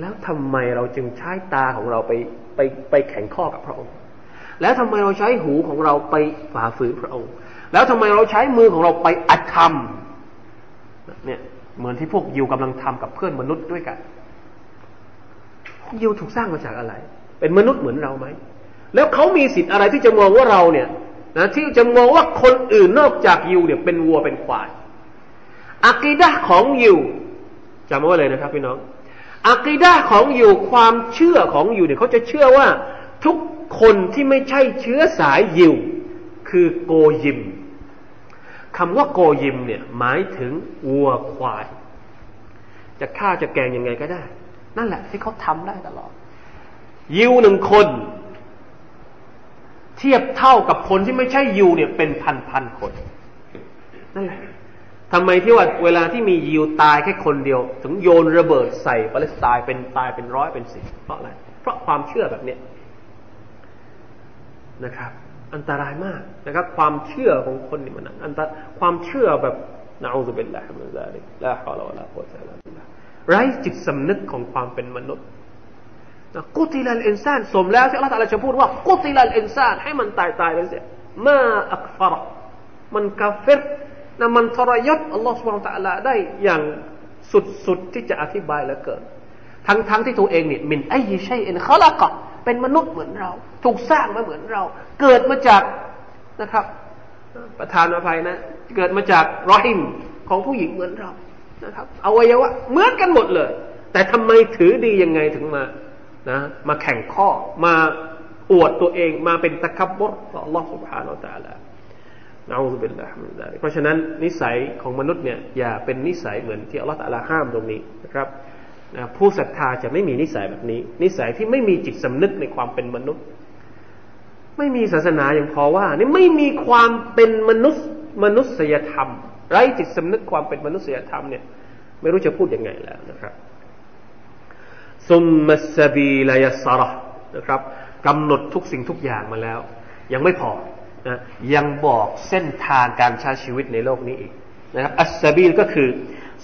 แล้วทำไมเราจึงใช้ตาของเราไปไปไปแข่งข้อกับพระองค์ แล้วทำไมเราใช้หูของเราไปฝ่าฝืนพระองค์ แล้วทำไมเราใช้มือของเราไปอัดทำเนี่ยเหมือนที่พวกยิวกำลังทำกับเพื่อนมนุษย์ด้วยกันยิวถูกสร้างมาจากอะไร เป็นมนุษย์เหมือนเราไหม แล้วเขามีสิทธิ์อะไรที่จะมองว่าเราเนี่ยนะที่จะมองว่าคนอื่นนอกจากยิวเนี่ยเป็นวัวเป็นควายอักีดะของยิวจำไว้เลยนะครับพี่น้องอักีดะของยิวความเชื่อของยิวเนี่ยเขาจะเชื่อว่าทุกคนที่ไม่ใช่เชื้อสายยิว คือโกยิมคำว่าโกยิมเนี่ยหมายถึงวัวควาย จะฆ่าจะแกงยังไงก็ได้ นั่นแหละที่เขาทำได้ตลอด ยิวหนึ่งคน เทียบเท่ากับคนที่ไม่ใช่ยิวเนี่ยเป็นพันพันคนนั่นแหละทำไมที่ว่าเวลาที่มียิวตายแค่คนเดียว ถึงโยนระเบิดใส่ปาเลสไตน์เป็นตายเป็นร้อยเป็นสิบเพราะอะไร เพราะความเชื่อแบบเนี้ยนะครับ อันตรายมากนะครับ ความเชื่อของคนนี่มันอันตรายความเชื่อแบบنعوذ بالله من ذلك لا حول ولا قوة إلا باللهไร้จิตสำนึกของความเป็นมนุษย์ قتل الإنسانสมแล้วที่อัลลอฮฺจะพูดว่าقتل الإنسانให้มันตายตายไปเสียมาอักฟรมันกาเฟรนะมันทรยศอัลลอฮฺสุบานตะลาได้อย่างสุดๆที่จะอธิบายแล้วเกิดทั้งๆทที่ตัวเองเนี่ยมินไอยิชัยเอ็นขาละกะเป็นมนุษย์เหมือนเรา ถูกสร้างมาเหมือนเรา เกิดมาจากนะครับ ประธานอภัยนะ เกิดมาจากรอฮิมของผู้หญิงเหมือนเรานะครับอวัยวะเหมือนกันหมดเลย แต่ทำไมถือดียังไงถึงมา นะมาแข่งข้อมาอวดตัวเองมาเป็นตะคับบรต่อ Allah سبحانه และ تعالى นะอูซุบิลลาฮิมินซาลิกเพราะฉะนั้นนิสัยของมนุษย์เนี่ยอย่าเป็นนิสัยเหมือนที่อัลลอฮฺตะลาห้ามตรงนี้นะครับนะผู้ศรัทธาจะไม่มีนิสัยแบบนี้ นิสัยที่ไม่มีจิตสำนึกในความเป็นมนุษย์ ไม่มีศาสนาอย่างพอว่า นี่ไม่มีความเป็นมนุษย์มนุษยธรรม ไร้จิตสำนึกความเป็นมนุษยธรรมเนี่ยไม่รู้จะพูดยังไงแล้วนะครับ ซุมมัสบีลายสระนะครับกำหนดทุกสิ่งทุกอย่างมาแล้ว ยังไม่พอนะยังบอกเส้นทางการใช้ชีวิตในโลกนี้อีกนะครับอัสบีลก็คือ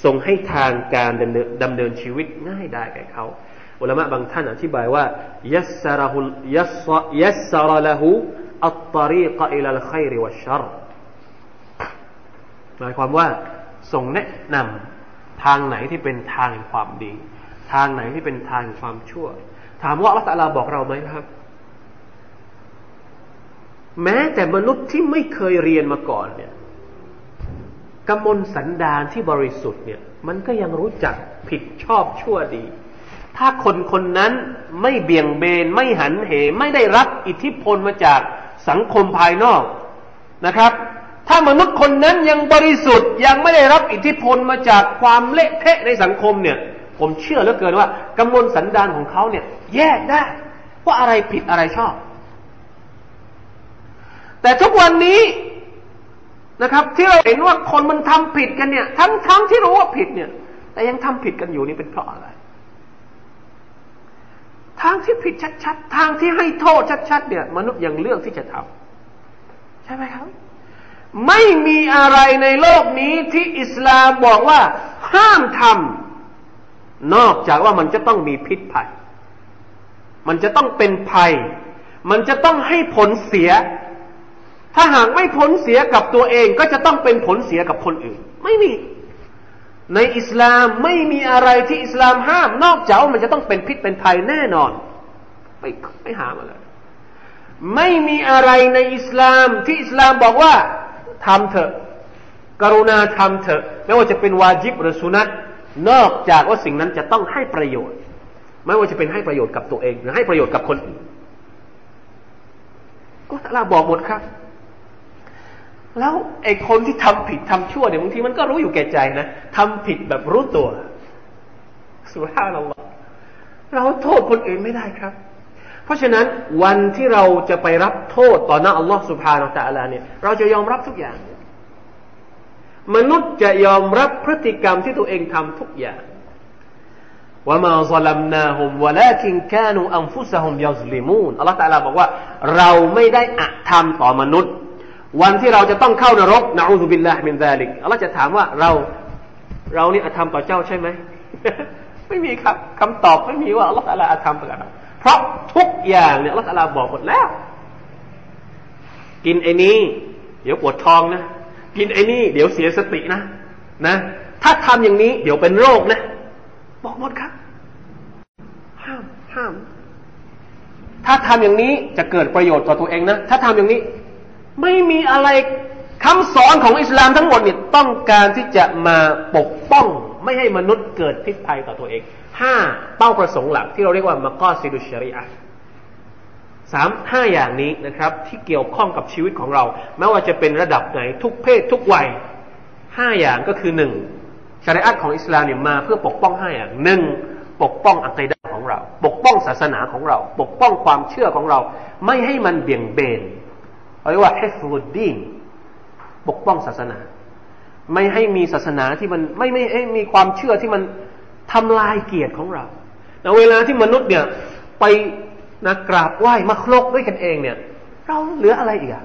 ทรงให้ทางการดำเนินดำเนินชีวิตง่ายได้แก่เขาอุลามะบางท่านอธิบายว่ายัสรหุยัสยัสระละหูอัตตรีกอิลลขัยริวัชรหมายความว่าทรงแนะนำทางไหนที่เป็นทางแห่งความดี ทางไหนที่เป็นทางความชั่ว ถามว่าอัลลอฮฺบอกเราไหมครับ แม้แต่มนุษย์ที่ไม่เคยเรียนมาก่อนเนี่ยกำมลสันดานที่บริสุทธิ์เนี่ย มันก็ยังรู้จักผิดชอบชั่วดี ถ้าคนคนนั้นไม่เบี่ยงเบนไม่หันเห ไม่ได้รับอิทธิพลมาจากสังคมภายนอกนะครับ ถ้ามนุษย์คนนั้นยังบริสุทธิ์ยังไม่ได้รับอิทธิพลมาจากความเละเทะในสังคมเนี่ย ผมเชื่อเหลือเกินว่ากำมลสันดานของเขาเนี่ย แยกได้ ว่าอะไรผิดอะไรชอบ แต่ทุกวันนี้นะครับ ที่เราเห็นว่าคนมันทำผิดกันเนี่ย ทั้งทั้งที่รู้ว่าผิดเนี่ย แต่ยังทำผิดกันอยู่นี่เป็นเพราะอะไร ทางที่ผิดชัดๆ ทางที่ให้โทษชัดๆ เนี่ย มนุษย์ยังเลือกที่จะทำใช่ไหมครับ ไม่มีอะไรในโลกนี้ที่อิสลามบอกว่า ห้ามทำ นอกจากว่ามันจะต้องมีพิษภัย มันจะต้องเป็นภัย มันจะต้องให้ผลเสีย ถ้าหากไม่ผลเสียกับตัวเองก็จะต้องเป็นผลเสียกับคนอื่น ไม่มี ในอิสลามไม่มีอะไรที่อิสลามห้าม นอกจากมันจะต้องเป็นพิษเป็นภัยแน่นอนไม่ไม่หามาเลยไม่มีอะไรในอิสลามที่อิสลามบอกว่าทำเถอะ กรุณาทำเถอะไม่ว่าจะเป็นวาจิบหรือสุนัต นอกจากว่าสิ่งนั้นจะต้องให้ประโยชน์ ไม่ว่าจะเป็นให้ประโยชน์กับตัวเอง หรือให้ประโยชน์กับคนอื่นก็ตลาบอกหมดครับ แล้วไอ้คนที่ทำผิดทำชั่วเนี่ยบางทีมันก็รู้อยู่แก่ใจนะทำผิดแบบรู้ตัวสุภาพเราเราโทษคนอื่นไม่ได้ครับ เพราะฉะนั้นวันที่เราจะไปรับโทษต่อหน้าอัลลอฮ์สุภาเราแต่ละเนี่ย เราจะยอมรับทุกอย่าง มนุษย์จะยอมรับพฤติกรรมที่ตัวเองทำทุกอย่างว่ามาซลัมนาฮุมวะลาคินกานูอัมฟุสฮุมยัซลิมูนอัลลอฮ์ตะลาบอกว่า เราไม่ได้อะธรรมต่อมนุษย์ วันที่เราจะต้องเข้านรกนะอูซุบิลลาฮ์มินซาลิกอัลลอฮ์จะถามว่าเราเรานี่อธรรมต่อเจ้าใช่ไหมไม่มีครับคำตอบไม่มีว่าอัลลอฮ์อะไรอธรรมต่อเราเพราะทุกอย่างเนี่ยอัลลอฮ์อะไรบอกหมดแล้ว กินไอ้นี้เดี๋ยวปวดท้องนะ กินไอ้นี้เดี๋ยวเสียสตินะนะ ถ้าทำอย่างนี้เดี๋ยวเป็นโรคนะ บอกหมดครับ ห้ามห้าม ถ้าทำอย่างนี้จะเกิดประโยชน์ต่อตัวเองนะ ถ้าทำอย่างนี้ ไม่มีอะไรคำสอนของอิสลามทั้งหมดเนี่ยต้องการที่จะมาปกป้อง ไม่ให้มนุษย์เกิดพิษภัยต่อตัวเองห้าเป้าประสงค์หลักที่เราเรียกว่ามากอซิดุชริอะ สามห้าอย่างนี้นะครับ ที่เกี่ยวข้องกับชีวิตของเราไม่ว่าจะเป็นระดับไหนทุกเพศทุกวัยห้าอย่างก็คือหนึ่งชริอะของอิสลามเนี่ยมาเพื่อปกป้องห้าอย่างหนึ่งปกป้องอัคดาของเรา ปกป้องศาสนาของเรา ปกป้องความเชื่อของเรา ไม่ให้มันเบี่ยงเบนเรียกว่าฮิฟุดดีนปกป้องศาสนา ไม่ให้มีศาสนาที่มันไม่ไม่ให้มีความเชื่อที่มันทำลายเกียรติของเราแต่เวลาที่มนุษย์เนี่ยไป นะกราบไหว้มาคลกด้วยกันเองเนี่ย เราเหลืออะไรอีกอะ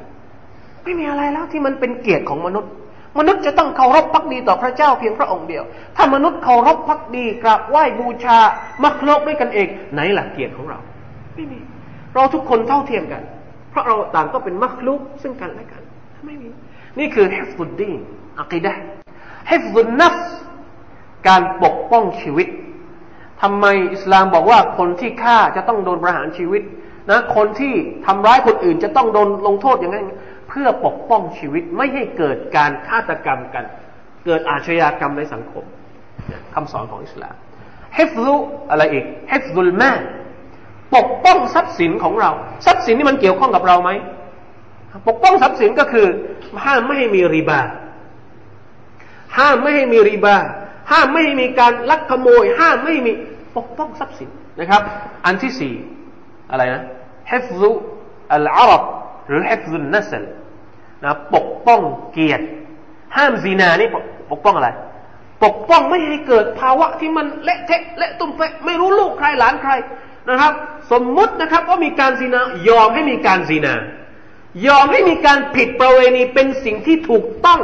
ไม่มีอะไรแล้วที่มันเป็นเกียรติของมนุษย์ มนุษย์จะต้องเคารพพักดีต่อพระเจ้าเพียงพระองค์เดียว ถ้ามนุษย์เคารพพักดี กราบไหว้บูชามักลกด้วยกันเอง ไหนหลักเกียรติของเรา ไม่มี เราทุกคนเท่าเทียมกัน เพราะเราต่างก็เป็นมักลุกซึ่งกันและกัน ไม่มี นี่คือฮิฟุดดีนอักีดะฮิฟุนนัฟการปกป้องชีวิต ทำไมอิสลามบอกว่าคนที่ฆ่าจะต้องโดนประหารชีวิตนะคนที่ทำร้ายคนอื่นจะต้องโดนลงโทษอย่างนั้นเพื่อปกป้องชีวิตไม่ให้เกิดการฆาตกรรมกัน เกิดอาชญากรรมในสังคมคำสอนของอิสลามฮิฟซุอะไรอีกฮิฟซุลแมาปกป้องทรัพย์สินของเรา ทรัพย์สินนี่มันเกี่ยวข้องกับเราไหมปกป้องทรัพย์สินก็คือ ห้ามไม่ให้มีริบา ห้ามไม่ให้มีริบา ห้ามไม่ให้มีการลักขโมย ห้ามไม่ให้มี ปกป้องทรัพย์สินนะครับ อันที่สี่อะไรนะฮิฟซุอัลอารับหรือฮิฟซุนนัสลนะปกป้องเกียรติ ห้ามซีนานี่ปกป้องอะไร ปกป้องไม่ให้เกิดภาวะที่มันเละเทะเละตุ้มเปะไม่รู้ลูกใครหลานใครนะครับ สมมุตินะครับว่ามีการซีนายอมให้มีการซีนายอมให้มีการผิดประเวณีเป็นสิ่งที่ถูกต้อง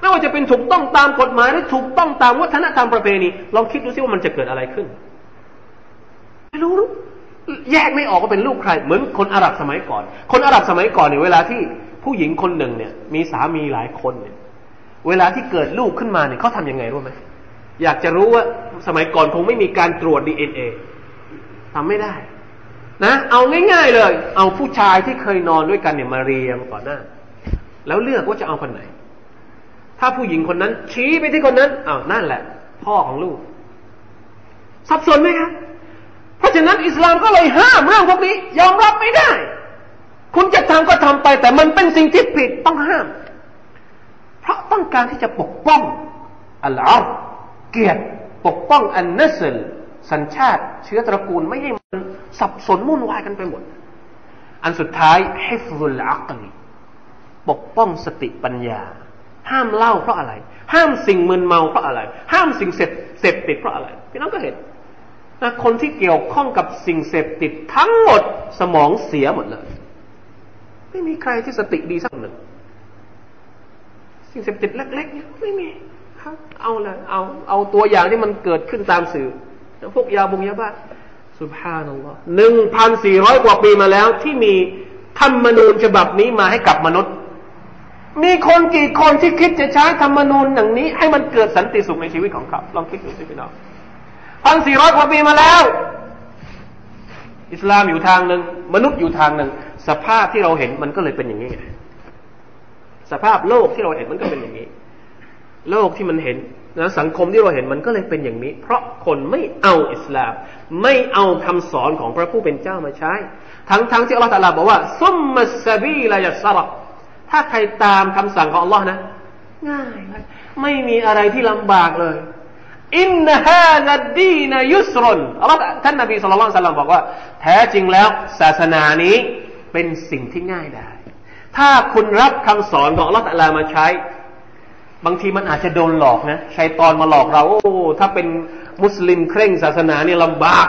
ไม่ว่าจะเป็นถูกต้องตามกฎหมายหรือถูกต้องตามวัฒนธรรมประเพณีลองคิดดูซิว่ามันจะเกิดอะไรขึ้น ไม่รู้แยกไม่ออกว่าเป็นลูกใคร เหมือนคนอาหรับสมัยก่อน คนอาหรับสมัยก่อนเนี่ยเวลาที่ผู้หญิงคนหนึ่งเนี่ย มีสามีหลายคนเนี่ย เวลาที่เกิดลูกขึ้นมาเนี่ยเขาทำยังไงรู้ไหมอยากจะรู้ว่าสมัยก่อนคงไม่มีการตรวจดีเอ็นเอทำไม่ได้ นะ เอาง่าย ๆ เลย เอาผู้ชายที่เคยนอนด้วยกันเนี่ยมาเรียงก่อนหน้า แล้วเลือกว่าจะเอาคนไหน ถ้าผู้หญิงคนนั้น ชี้ไปที่คนนั้นอ้าวนั่นแหละ พ่อของลูก สับสนไหมครับ พราะฉะนั้นอิสลามก็เลยห้ามเรื่องพวกนี้ ยอมรับไม่ได้ คุณจะทำก็ทำไป แต่มันเป็นสิ่งที่ผิดต้องห้าม เพราะต้องการที่จะปกป้องอัลลอฮ์เกียรติปกป้องอันนัสลสัญชาติเชื้อตระกูลไม่ให้มันสับสนวุ่นวายกันไปหมด อันสุดท้ายฮิฟุลอักลีปกป้องสติปัญญา ห้ามเล่าเพราะอะไร ห้ามสิ่งมึนเมาเพราะอะไร ห้ามสิ่งเสพเสพติดเพราะอะไร พี่น้องก็เห็น นะคนที่เกี่ยวข้องกับสิ่งเสพติดทั้งหมดสมองเสียหมดเลย ไม่มีใครที่สติดีสักหนึ่ง สิ่งเสพติดเล็กๆเนี่ยไม่มีครับเอาเลยเอาเอาตัวอย่างที่มันเกิดขึ้นตามสื่อ พวกยาบงยาบ้าสุภานัลลอฮ์หนึ่งพันสี่ร้อยกว่าปีมาแล้ว ที่มีธรรมนูญฉบับนี้มาให้กับมนุษย์ มีคนกี่คนที่คิดจะใช้ธรรมนูญอย่างนี้ ให้มันเกิดสันติสุขในชีวิตของเขาลองคิดดูสิพี่น้อง พันสี่ร้อยกว่าปีมาแล้ว อิสลามอยู่ทางหนึ่งมนุษย์อยู่ทางหนึ่งสภาพที่เราเห็นมันก็เลยเป็นอย่างนี้สภาพโลกที่เราเห็นมันก็เป็นอย่างนี้ โลกที่มันเห็นนะสังคมที่เราเห็นมันก็เลยเป็นอย่างนี้ เพราะคนไม่เอาอิสลาม ไม่เอาคำสอนของพระผู้เป็นเจ้ามาใช้ ทั้งทั้งที่อัลลอฮฺตะลาบอกว่าซุมมัสบีลายัสระถ้าใครตามคำสั่งของอัลลอฮ์นะ ง่ายเลยไม่มีอะไรที่ลำบากเลย อินนฮาซัดดีนยุสรนอัลลอฮ์ท่านนบีสุลต่านสัลลัมบอกว่า แท้จริงแล้ว ศาสนานี้เป็นสิ่งที่ง่ายได้ ถ้าคุณรับคำสอนของอัลลอฮ์ตะลามาใช้ บางทีมันอาจจะโดนหลอกนะชัยตอนมาหลอกเรา โอ้ ถ้าเป็นมุสลิมเคร่งศาสนานี่ลำบาก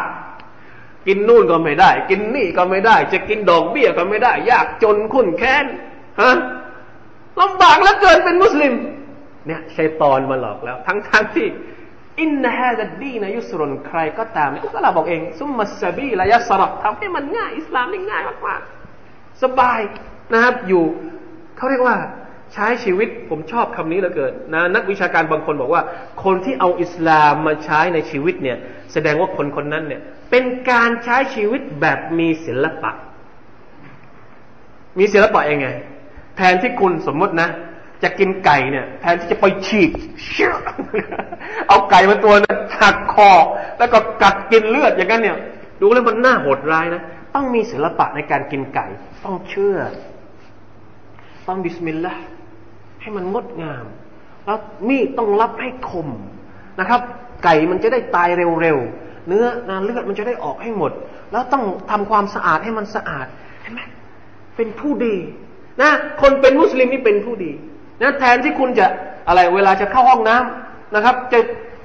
กินนู่นก็ไม่ได้ กินนี่ก็ไม่ได้ จะกินดอกเบี้ยก็ไม่ได้ ยากจนขุ่นแค้นฮะลำบากแล้วเกินเป็นมุสลิม เนี่ยชัยตอนมาหลอกแล้ว ทั้งทั้งที่ อินนาฮะดดีนะยุสรุนใครก็ตามนี่ก็เราบอกเอง ซุมมัสบีละยัสรับทำให้มันง่าย อิสลามนี่ง่ายมากๆสบายนะครับอยู่เขาเรียกว่าใช้ชีวิตผมชอบคำนี้เหลือเกินนะนักวิชาการบางคนบอกว่า คนที่เอาอิสลามมาใช้ในชีวิตเนี่ย แสดงว่าคนคนนั้นเนี่ย เป็นการใช้ชีวิตแบบมีศิลปะ มีศิลปะยังไง แทนที่คุณสมมตินะ จะกินไก่เนี่ยแทนที่จะไปฉีกเอาไก่มาตัวนะหักคอ แล้วก็กัดกินเลือดอย่างนั้นเนี่ย ดูแล้วมันน่าโหดร้ายนะ ต้องมีศิลปะในการกินไก่ ต้องเชื่อ ต้องบิสมิลลาห์ให้มันงดงาม แล้วมีดต้องรับให้คมนะครับ ไก่มันจะได้ตายเร็วๆ เนื้อนาเลือดมันจะได้ออกให้หมด แล้วต้องทำความสะอาดให้มันสะอาดเห็นไหมเป็นผู้ดีนะ คนเป็นมุสลิมนี่เป็นผู้ดี นะแทนที่คุณจะอะไรเวลาจะเข้าห้องน้ำนะครับ จะ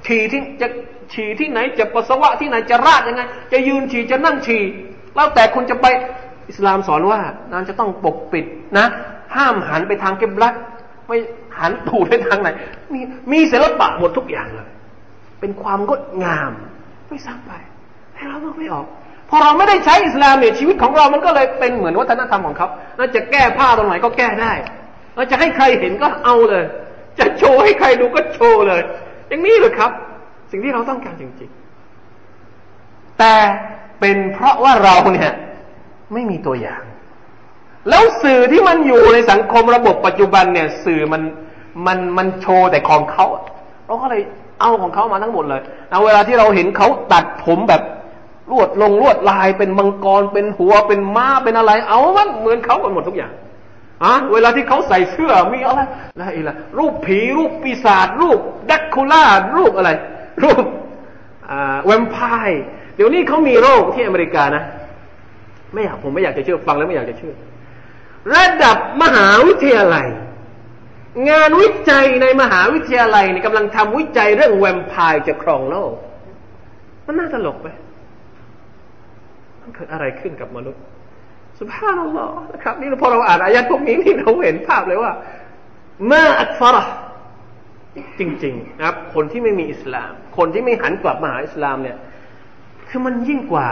ฉี่ที่จะฉี่ที่ไหน จะปัสสาวะที่ไหนจะราดยังไง จะยืนฉี่จะนั่งฉี่แล้วแต่คุณจะไปอิสลามสอนว่านั่นจะต้องปกปิดนะ ห้ามหันไปทางเก็บลัดไม่หันตูไปทางไหน มีมีศิลปะหมดทุกอย่างเลย เป็นความงดงามไม่ซ้ำไปให้เราไม่ออกพอเราไม่ได้ใช้อิสลามเนี่ยชีวิตของเรามันก็เลยเป็นเหมือนวัฒนธรรมของเขาเราจะแก้ผ้าตรงไหนก็แก้ได้ เราจะให้ใครเห็นก็เอาเลย จะโชว์ให้ใครดูก็โชว์เลย อย่างนี้เลยครับ สิ่งที่เราต้องการจริงๆ แต่เป็นเพราะว่าเราเนี่ยไม่มีตัวอย่าง แล้วสื่อที่มันอยู่ในสังคมระบบปัจจุบันเนี่ย สื่อมันมันมันโชว์แต่ของเขาเราก็เลยเอาของเขามาทั้งหมดเลยเอาเวลาที่เราเห็นเขาตัดผมแบบลวดลงลวดลายเป็นมังกรเป็นหัวเป็นม้าเป็นอะไร เอามันเหมือนเขากันหมดทุกอย่าง อะเวลาที่เขาใส่เสื้อมีอะไรอะไรล่ะรูปผีรูปปีศาจรูปดักคูล่ารูปอะไร รูปแวมไพร์เดี๋ยวนี้เขามีโรคที่อเมริกานะ ไม่อยากผมไม่อยากจะเชื่อฟังแล้วไม่อยากจะเชื่อ ระดับมหาวิทยาลัย งานวิจัยในมหาวิทยาลัยนี่กำลังทำวิจัยเรื่องแวมไพร์จะครองโลก มันน่าตลกไปมันเกิดอะไรขึ้นกับมนุษย์ สุภาพนัลลอนะครับนี่พอเราอ่านอายะพวกนี้นี่เราเห็นภาพเลยว่าเมื่ออัตฟาระจริงๆนะครับ คนที่ไม่มีอิสลาม คนที่ไม่หันกลับมาหาอิสลามเนี่ย คือมันยิ่งกว่า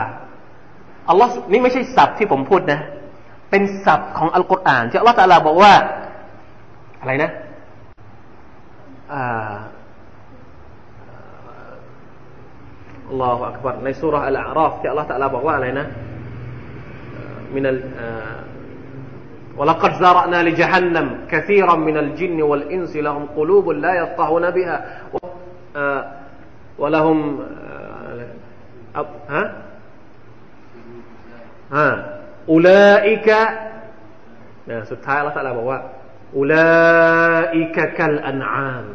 อัลลอฮ์นี่ไม่ใช่ศัพท์ที่ผมพูดนะ เป็นศัพท์ของอัลกุรอานที่อัลลอฮฺตาลาบอกว่า อะไรนะอัลลอฮฺอักบารในสุราอัลอาราฟที่อัลลอฮฺตาลาบอกว่าอะไรนะ มินัล ولقد زرعنا لجهنم كثيرا من الجن والإنس لهم قلوب لا يفقهون بها ولهم ها อ่าอุลาอิกะนะสุดท้ายอัลลอฮฺบอกว่าอุลาอิกะกัลอันอาม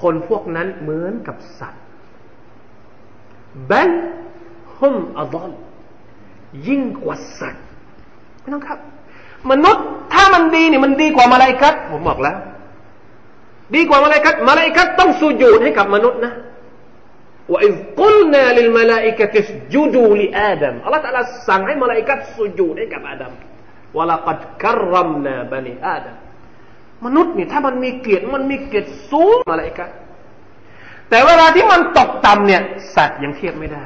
คนพวกนั้นเหมือนกับสัตว์บัลฮุมอัลล ยิ่งกว่าสัตว์พี่น้องครับ มนุษย์ถ้ามันดีนี่มันดีกว่ามาลายกัดผมบอกแล้ว ดีกว่ามาลายกัดมาลายกัดต้องสุญูดให้กับมนุษย์นะว่าอิกุลนาลิลมาลาอิกะติสจุดูลิอาดัมอัลลอฮฺตะลาสั่งให้มาลายกัดสุญูดให้กับอาดัมวะลากัดกรมนาบันิอาดัมมนุษย์นี่ถ้ามันมีเกียรติมันมีเกียรติสูงมาลายกัดแต่เวลาที่มันตกต่ำเนี่ย สัตว์ยังเทียบไม่ได้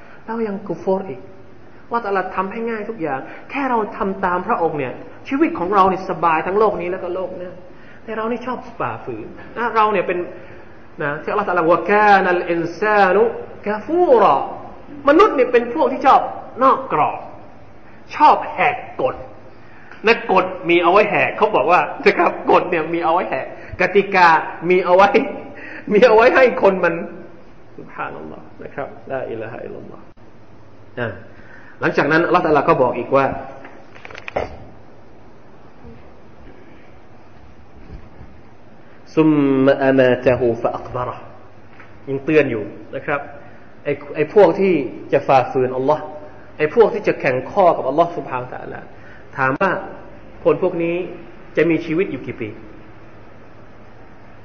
เรายังกุฟอร์อีก ว่าต่ละทำให้ง่ายทุกอย่าง แค่เราทำตามพระองค์เนี่ย ชีวิตของเราเนี่ยสบายทั้งโลกนี้แล้วก็โลกหน้าแต่เรานี่ชอบฝ่าฝืนนะเราเนี่ยเป็นนะที่อัลลอฮฺตรัสว่าแค่นัลอินซานุกาฟูรอมนุษย์เนี่ยเป็นพวกที่ชอบนอกกรอบ ชอบแหกกฎนะกฎมีเอาไว้แหกเขาบอกว่านะครับกฎเนี่ยมีเอาไว้แหกกติกามีเอาไว้ มีเอาไว้ให้คนมันสุภานัลลอฮ์นะครับละอิละฮะอิลลัลลอฮ์ หลังจากนั้นอัลลอฮฺก็บอกอีกว่าซุมมาอามาตะฮูฟะอักบาระยังเตือนอยู่นะครับไอ้ไอ้พวกที่จะฝ่าฝืนอัลลอฮ์ไอ้พวกที่จะแข่งข้อกับอัลลอฮ์สุบฮานตะละถามว่าคนพวกนี้จะมีชีวิตอยู่กี่ปี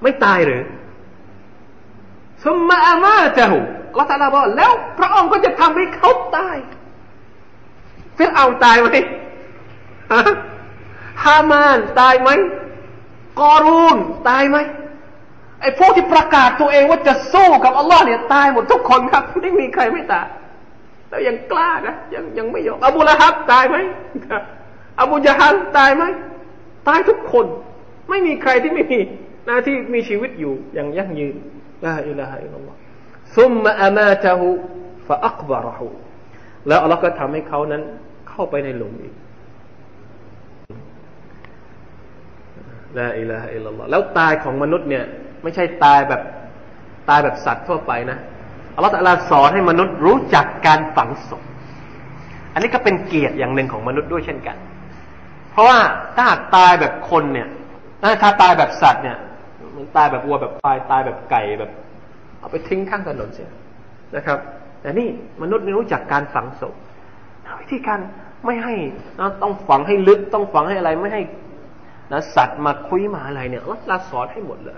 ไม่ตายหรือซุมมาอามาตะฮู อัลลอฮ์ตะลาบอกแล้ว พระองค์ก็จะทำให้เขาตายฟิรเอาตายไหมฮามานตายไหมกอรูนตายไหมไอ้พวกที่ประกาศตัวเองว่าจะสู้กับอัลลอฮ์เนี่ยตายหมดทุกคนครับไม่มีใครไม่ตายแล้วยังกล้านะยังยังไม่ยอมอบูละฮับตายไหมอบูยะฮันตายไหมตายทุกคน ไม่มีใครที่ไม่มีหน้าที่มีชีวิตอยู่อย่างยั่งยืนลาอิลาฮะอิลลัลลอฮ์ ซุมมะอามาตะฮูฟะอักบาระฮูแล้วอัลลอฮ์ก็ทำให้เขานั้นเข้าไปในหลุมอีกลาอิลาฮะอิลลัลลอฮ์แล้วตายของมนุษย์เนี่ย ไม่ใช่ตายแบบตายแบบสัตว์ทั่วไปนะอัลลอฮฺตะลาสอนให้มนุษย์รู้จักการฝังศพ อันนี้ก็เป็นเกียรติอย่างหนึ่งของมนุษย์ด้วยเช่นกัน เพราะว่าถ้าหากตายแบบคนเนี่ยถ้าตายแบบสัตว์เนี่ยมันตายแบบวัวแบบตายตายแบบไก่แบบ เอาไปทิ้งข้างถนนเสียนะครับ แต่นี่มนุษย์ไม่รู้จักการฝังศพวิธีการไม่ให้ต้องฝังให้ลึกต้องฝังให้อะไรไม่ให้นะสัตว์มาคุยมาอะไรเนี่ยอัลลอฮสอนให้หมดเลย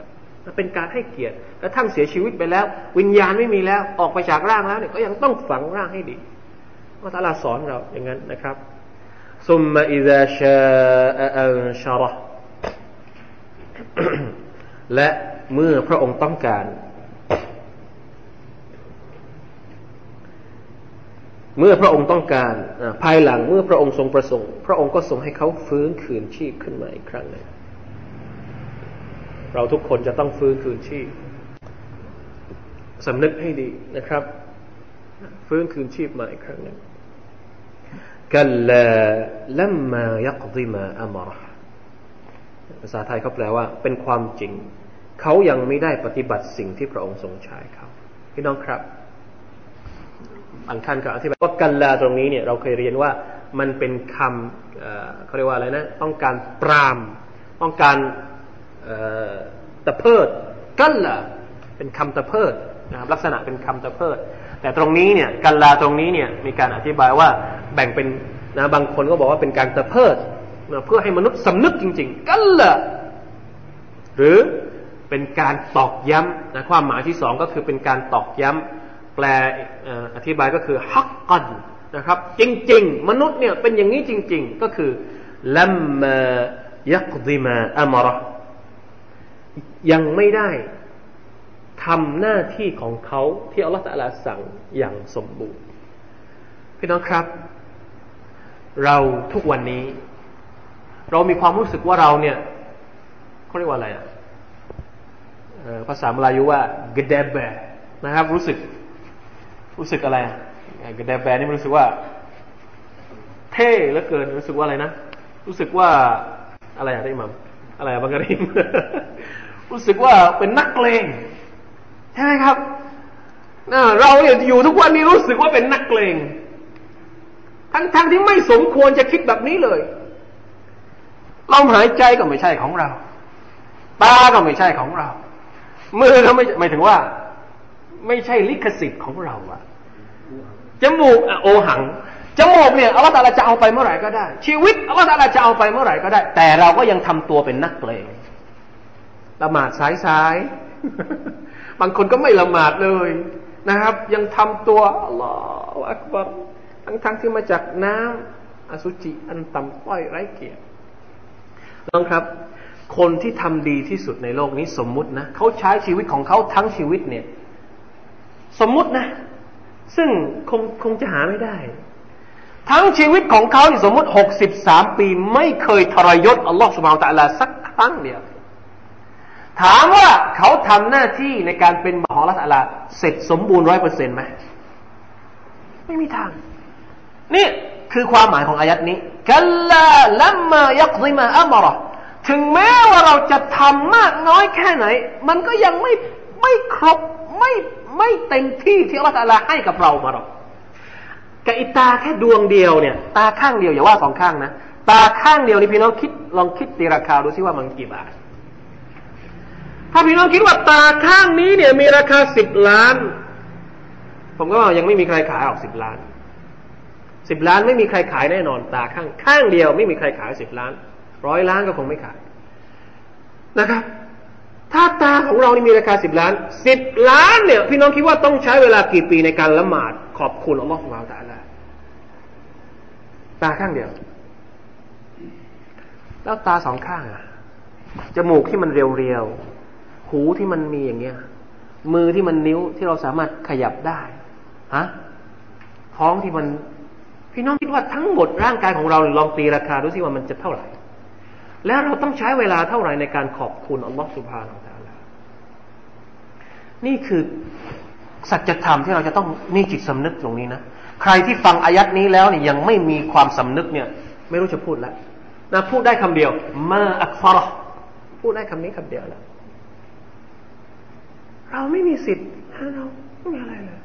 เป็นการให้เกียรติกระทั่งเสียชีวิตไปแล้ว วิญญาณไม่มีแล้วออกไปจากร่างแล้วเนี่ยก็ยังต้องฝังร่างให้ดีอัลลอฮสอนเราอย่างนั้นนะครับซุมมาอิซาชาอันชาระและเมื่อพระองค์ต้องการ เมื่อพระองค์ต้องการภายหลังเมื่อพระองค์ทรงประสงค์ พระองค์ก็ทรงให้เขาฟื้นคืนชีพขึ้นมาอีกครั้งหนึ่งเราทุกคนจะต้องฟื้นคืนชีพสำนึกให้ดีนะครับ ฟื้นคืนชีพมาอีกครั้งหนึ่งกัลลาลัมมายักดิมาอัมรภาษาไทยเขาแปลว่า เป็นความจริง เขายังไม่ได้ปฏิบัติสิ่งที่พระองค์ทรงใช้เขาพี่น้องครับ บางท่านก็อธิบายว่ากันลาตรงนี้เนี่ยเราเคยเรียนว่ามันเป็นคำเขาเรียกว่าอะไรนะ ต้องการปราม ต้องการตะเพิดกันลาเป็นคำตะเพิดนะครับลักษณะเป็นคำตะเพิด แต่ตรงนี้เนี่ยกันลาตรงนี้เนี่ยมีการอธิบายว่าแบ่งเป็นนะบางคนก็บอกว่าเป็นการตะเพิดนะเพื่อให้มนุษย์สำนึกจริง ๆ กันละหรือเป็นการตอกย้ำนะความหมายที่สองก็คือเป็นการตอกย้ำ แปลอธิบายก็คือฮักกันนะครับ จริง ๆ มนุษย์เนี่ยเป็นอย่างนี้จริง ๆ ก็คือลัมมายักดิมาอัมระยังไม่ได้ทำหน้าที่ของเขาที่อัลลอฮฺตะลาสั่งอย่างสมบูรณ์ พี่น้องครับ เราทุกวันนี้ เรามีความรู้สึกว่าเราเนี่ยเขาเรียกว่าอะไรอะภาษามลายุว่ากเดบแบนะครับ รู้สึก รู้สึกอะไรกเดบแบนี่มันรู้สึกว่า เท่เหลือเกินรู้สึกว่าอะไรนะรู้สึกว่าอะไรอะได้มัมอะไรอะบังกะริมรู้สึกว่าเป็นนักเลงใช่ไหมครับเราเนี่ยอยู่ทุกวันนี้รู้สึกว่าเป็นนักเลงทั้งๆทที่ไม่สมควรจะคิดแบบนี้เลยลมหายใจก็ไม่ใช่ของเรา ตาก็ไม่ใช่ของเรา มือก็ไม่หมายถึงว่า ไม่ใช่ลิขสิทธิ์ของเราอะจมูกโอหังจมูกเนี่ยอัลลอฮฺตาลาจะเอาไปเมื่อไหร่ก็ได้ ชีวิตอัลลอฮฺตาลาจะเอาไปเมื่อไหร่ก็ได้ แต่เราก็ยังทำตัวเป็นนักเลงละหมาดสายสายบางคนก็ไม่ละหมาดเลยนะครับ ยังทำตัวอัลลอฮฺอักบารทั้งทั้งที่มาจากน้ำอสุจิอันต่ำต้อยไร้เกียรติน้องครับ คนที่ทำดีที่สุดในโลกนี้สมมุตินะเขาใช้ชีวิตของเขาทั้งชีวิตเนี่ย สมมุตินะ ซึ่งคงคงจะหาไม่ได้ ทั้งชีวิตของเขาสมมติหกสิบสามปี ไม่เคยทรยศอัลลอฮฺสุบฮานตะลาสักครั้งเดียว ถามว่าเขาทำหน้าที่ในการเป็นมหาลัตลาเสร็จสมบูรณ์ร้อยเปอร์เซ็นต์ไหมไม่มีทาง นี่คือความหมายของอายัดนี้กัลลาลัมมายักซิมาอัมรอถึงแม้ว่าเราจะทำมากน้อยแค่ไหน มันก็ยังไม่ไม่ครบ ไม่ไม่เต็มที่ที่อัลลอฮฺให้กับเรามาหรอกกับอิตาแค่ดวงเดียวเนี่ย ตาข้างเดียวอย่าว่าสองข้างนะตาข้างเดียวนี่พี่น้องคิดลองคิดตีราคาดูซิว่ามันกี่บาท ถ้าพี่น้องคิดว่าตาข้างนี้เนี่ยมีราคาสิบล้าน ผมก็ว่ายังไม่มีใครขายออกสิบล้านสิบล้านไม่มีใครขายแน่นอนตาข้างข้างเดียวไม่มีใครขายสิบล้าน ร้อยล้านก็คงไม่ขายนะครับ ถ้าตาของเรานี่มีราคาสิบล้านสิบล้านเนี่ย พี่น้องคิดว่าต้องใช้เวลากี่ปีในการละหมาด ขอบคุณอัลลอฮฺสุบฮานตะลาตาข้างเดียว แล้วตาสองข้างอะจมูกที่มันเรียวๆหูที่มันมีอย่างเงี้ย มือที่มันนิ้วที่เราสามารถขยับได้ฮะท้องที่มัน พี่น้องคิดว่าทั้งหมดร่างกายของเราลองตีราคาดูสิว่ามันจะเท่าไหร่ แล้วเราต้องใช้เวลาเท่าไหร่ในการขอบคุณอัลลอฮฺสุบฮานาอัลลอฮนี่คือสัจธรรมที่เราจะต้องมีจิตสำนึกตรงนี้นะ ใครที่ฟังอายัดนี้แล้วเนี่ยยังไม่มีความสำนึกเนี่ย ไม่รู้จะพูดแล้วนะพูดได้คำเดียว มาอักฟารพูดได้คำนี้คำเดียวแล้วเราไม่มีสิทธิ์เราไม่มีอะไรเลย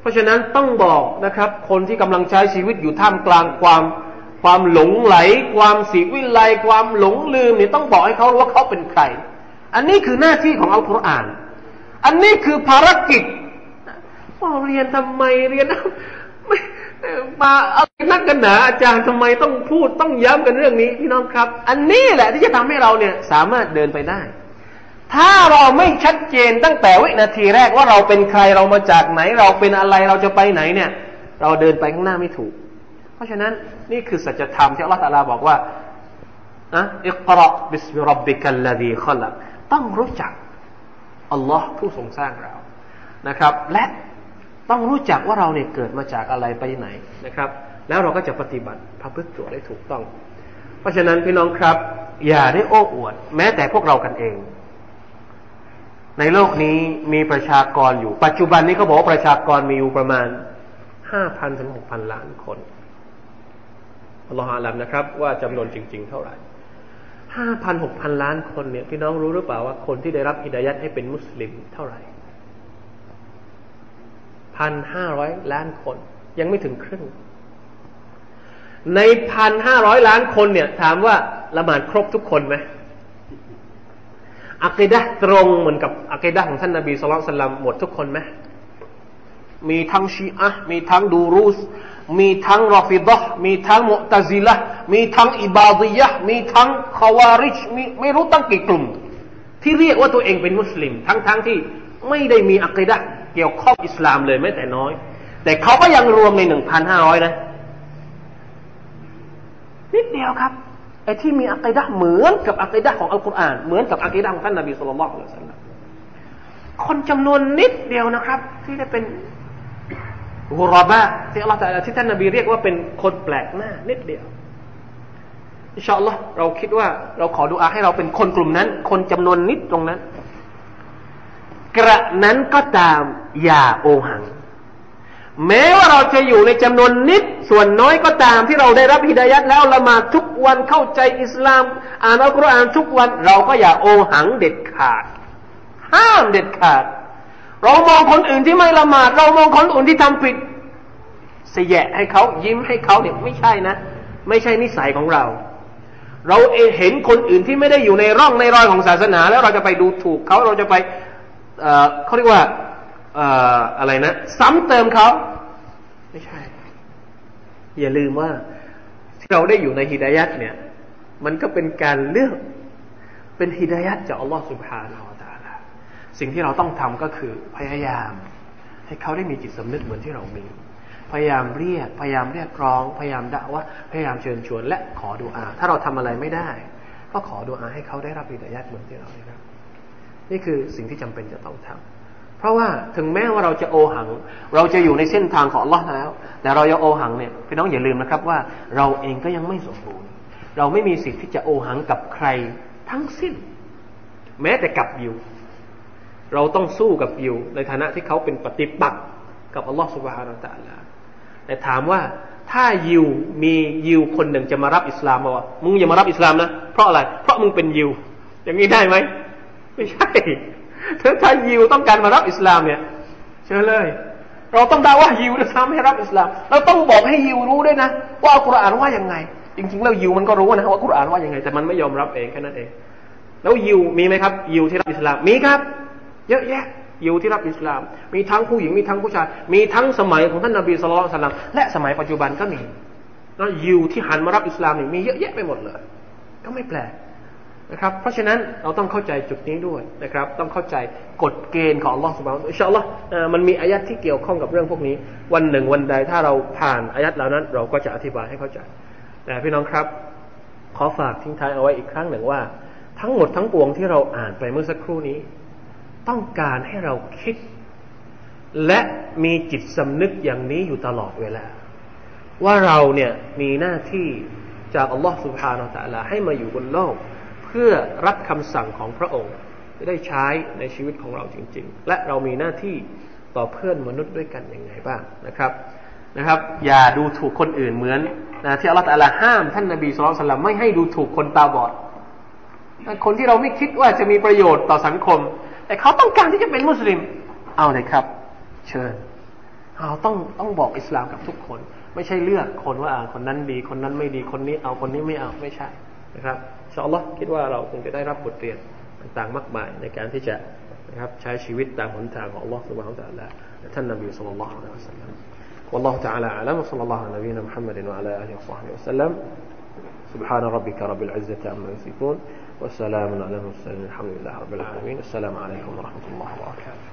เพราะฉะนั้นต้องบอกนะครับ คนที่กำลังใช้ชีวิตอยู่ท่ามกลางความ ความหลงไหล ความสีวิไลความหลงลืมเนี่ยต้องบอกให้เขารู้ว่าเขาเป็นใคร อันนี้คือหน้าที่ของอัลกุรอาน อันนี้คือภารกิจว่าเรียนทำไมเรียนไม่มาเอานักกันหนาอาจารย์ทำไมต้องพูดต้องย้ำกันเรื่องนี้พี่น้องครับ อันนี้แหละที่จะทำให้เราเนี่ยสามารถเดินไปได้ ถ้าเราไม่ชัดเจนตั้งแต่วินาทีแรกว่าเราเป็นใครเรามาจากไหน เราเป็นอะไรเราจะไปไหนเนี่ย เราเดินไปข้างหน้าไม่ถูก ราะฉะนั้นนี่คือสัจธรรมที่อัลลอฮฺตาลาบอกว่าอะอิกราบิสมิรับบิกัลลดีขลักต้องรู้จักอัลลอฮ์ผู้ทรงสร้างเรานะครับ และต้องรู้จักว่าเราเนี่ยเกิดมาจากอะไรไปไหนนะครับ แล้วเราก็จะปฏิบัติพระพฤติตัวได้ถูกต้อง เพราะฉะนั้นพี่น้องครับ อย่าได้โอ้อวด แม้แต่พวกเรากันเอง ในโลกนี้มีประชากรอยู่ ปัจจุบันนี้เขาบอกว่าประชากรมีอยู่ประมาณห้าพันถึงหกพันล้านคน อัลลอฮฺอาลัมนะครับ ว่าจำนวนจริง ๆ เท่าไหร่ห้าพันหกพันล้านคนเนี่ยพี่น้องรู้หรือเปล่าว่าคนที่ได้รับฮิดายัดให้เป็นมุสลิมเท่าไหร่พันห้าร้อยล้านคน ยังไม่ถึงครึ่ง ในพันห้าร้อยล้านคนเนี่ย ถามว่าละหมาดครบทุกคนไหมอัคดะตรงเหมือนกับอัคดะของท่านนบีสุลต่านหมดทุกคนไหมมีทั้งชีอะมีทั้งดูรุส มีทั้งรอฟิดะมีทั้งมุตซิละมีทั้งอิบาดียะมีทั้งคาวาริชมีไม่รู้ตั้งกี่กลุ่ม ที่เรียกว่าตัวเองเป็นมุสลิม ทั้งๆทที่ไม่ได้มีอัคดะเกี่ยวข้องอิสลามเลยแม้แต่น้อย แต่เขาก็ยังรวมในหนึ่งพันห้าร้อยนะ นิดเดียวครับไอ้ที่มีอัคดะเหมือนกับอัคดะของอัลกุรอานเหมือนกับอัคดะของท่านนบีสุลต่านละสัลลัมคนจำนวนนิดเดียวนะครับ ที่ได้เป็น กุรอบะที่อัลลอฮฺที่ท่านนบีเรียกว่าเป็นคนแปลกหน้านิดเดียวอินชาอัลลอฮ์เราคิดว่าเราขอดูอาให้เราเป็นคนกลุ่มนั้น คนจำนวนนิดตรงนั้น กระนั้นก็ตามอย่าโอหัง แม้ว่าเราจะอยู่ในจำนวนนิด ส่วนน้อยก็ตามที่เราได้รับฮิดายัดแล้วละมาทุกวันเข้าใจอิสลาม อ่านอัลกุรอานทุกวัน เราก็อย่าโอหังเด็ดขาด ห้ามเด็ดขาด เรามองคนอื่นที่ไม่ละหมาด เรามองคนอื่นที่ทำผิดเสียให้เขายิ้มให้เขาเนี่ยไม่ใช่นะ ไม่ใช่นิสัยของเรา เราเองเห็นคนอื่นที่ไม่ได้อยู่ในร่องในรอยของศาสนา แล้วเราจะไปดูถูกเขาเราจะไปเเขาเรียกว่าอะไรนะ ซ้ำเติมเขาไม่ใช่ อย่าลืมว่าที่เราได้อยู่ในฮิดายัดเนี่ย มันก็เป็นการเลือกเป็นฮิดายัดจากอัลลอฮฺสุบฮานาอัลตาลา สิ่งที่เราต้องทำก็คือพยายาม ให้เขาได้มีจิตสำนึกเหมือนที่เรามี พยายามเรียก พยายามเรียกร้อง พยายามด่าว่าพยายามเชิญชวนและขอดูอา ถ้าเราทำอะไรไม่ได้ ก็ขอดูอาให้เขาได้รับอิทธิยัดเหมือนที่เราได้รับนี่คือสิ่งที่จำเป็นจะต้องทำเพราะว่าถึงแม้ว่าเราจะโอหัง เราจะอยู่ในเส้นทางของลอแล้ว แต่เราจะโอหังเนี่ยพี่น้องอย่าลืมนะครับว่า เราเองก็ยังไม่สมบูรณ์ เราไม่มีสิทธิ์ที่จะโอหังกับใครทั้งสิ้น แม้แต่กับอยิว เราต้องสู้กับยิวในฐานะที่เขาเป็นปฏิปักษ์กับอัลลอฮฺสุบฮานาอัลลอฮแต่ถามว่าถ้ายิวมียิวคนหนึ่งจะมารับอิสลามบอกว่ามึงอย่ามารับอิสลามนะเพราะอะไรเพราะมึงเป็นยิว อย่างนี้ได้ไหมไม่ใช่ถ้าถ้ายิวต้องการมารับอิสลามเนี่ย เชื่อเลย เราต้องด่าว่ายิวจะทำให้รับอิสลามเราต้องบอกให้ยิวรู้ด้วยนะ ว่าอัลกุรอานว่ายังไง จริงๆแล้วยิวมันก็รู้นะว่าอัลกุรอานว่ายังไงแต่มันไม่ยอมรับเองแค่นั้นเอง แล้วยิวมีไหมครับยิวที่รับอิสลามมีครับ เยอะแยะอยู่ที่รับอิสลาม มีทั้งผู้หญิงมีทั้งผู้ชาย มีทั้งสมัยของท่านนบีสุลต่านและสมัยปัจจุบันก็มีแล้วยิวที่หันมารับอิสลามนี่มีเยอะแยะไปหมดเลย ก็ไม่แปลกนะครับ เพราะฉะนั้นเราต้องเข้าใจจุดนี้ด้วยนะครับ ต้องเข้าใจกฎเกณฑ์ของลลอฮฺสุบานอินชาอัลลอฮ์มันมีอายัดที่เกี่ยวข้องกับเรื่องพวกนี้ วันหนึ่งวันใดถ้าเราผ่านอายัดเหล่านั้น เราก็จะอธิบายให้เข้าใจแต่พี่น้องครับ ขอฝากทิ้งท้ายเอาไว้อีกครั้งหนึ่งว่า ทั้งหมดทั้งปวงที่เราอ่านไปเมื่อสักครู่นี้ ต้องการให้เราคิด และมีจิตสำนึกอย่างนี้อยู่ตลอดเวลา ว่าเราเนี่ยมีหน้าที่จากอัลลอฮฺสุบฮานาตะลาให้มาอยู่บนโลก เพื่อรับคำสั่งของพระองค์จะได้ใช้ในชีวิตของเราจริง ๆ และเรามีหน้าที่ต่อเพื่อนมนุษย์ด้วยกันยังไงบ้างนะครับนะครับ อย่าดูถูกคนอื่นเหมือนนะที่อัลลอฮฺตะลาห้าม ท่านนบีสุลต่านไม่ให้ดูถูกคนตาบอดคนที่เราไม่คิดว่าจะมีประโยชน์ต่อสังคม แต่เขาต้องการที่จะเป็นมุสลิม เอาเลยครับ เชิญเราต้องต้องบอกอิสลามกับทุกคน ไม่ใช่เลือกคนว่าคนนั้นดี คนนั้นไม่ดี คนนี้เอาคนนี้ไม่เอา ไม่ใช่นะครับชอัลลอฮ์คิดว่าเราคงจะได้รับบทเรียนต่างๆมากมายในการที่จะนะครับใช้ชีวิตตามหนทางของอัลลอฮ์สุบฮานตะลาท่านนบีสุลต่านละฮ์อัลลอฮ์สัลลัม والله تعالى أعلم وصلى الله على نبينا محمد وعلى آله وصحبه وسلم سبحان ربك رب العزة عما يصفون وسلام على المرسلين الحمد لله رب العالمين. السلام عليكم ورحمة الله وبركاته.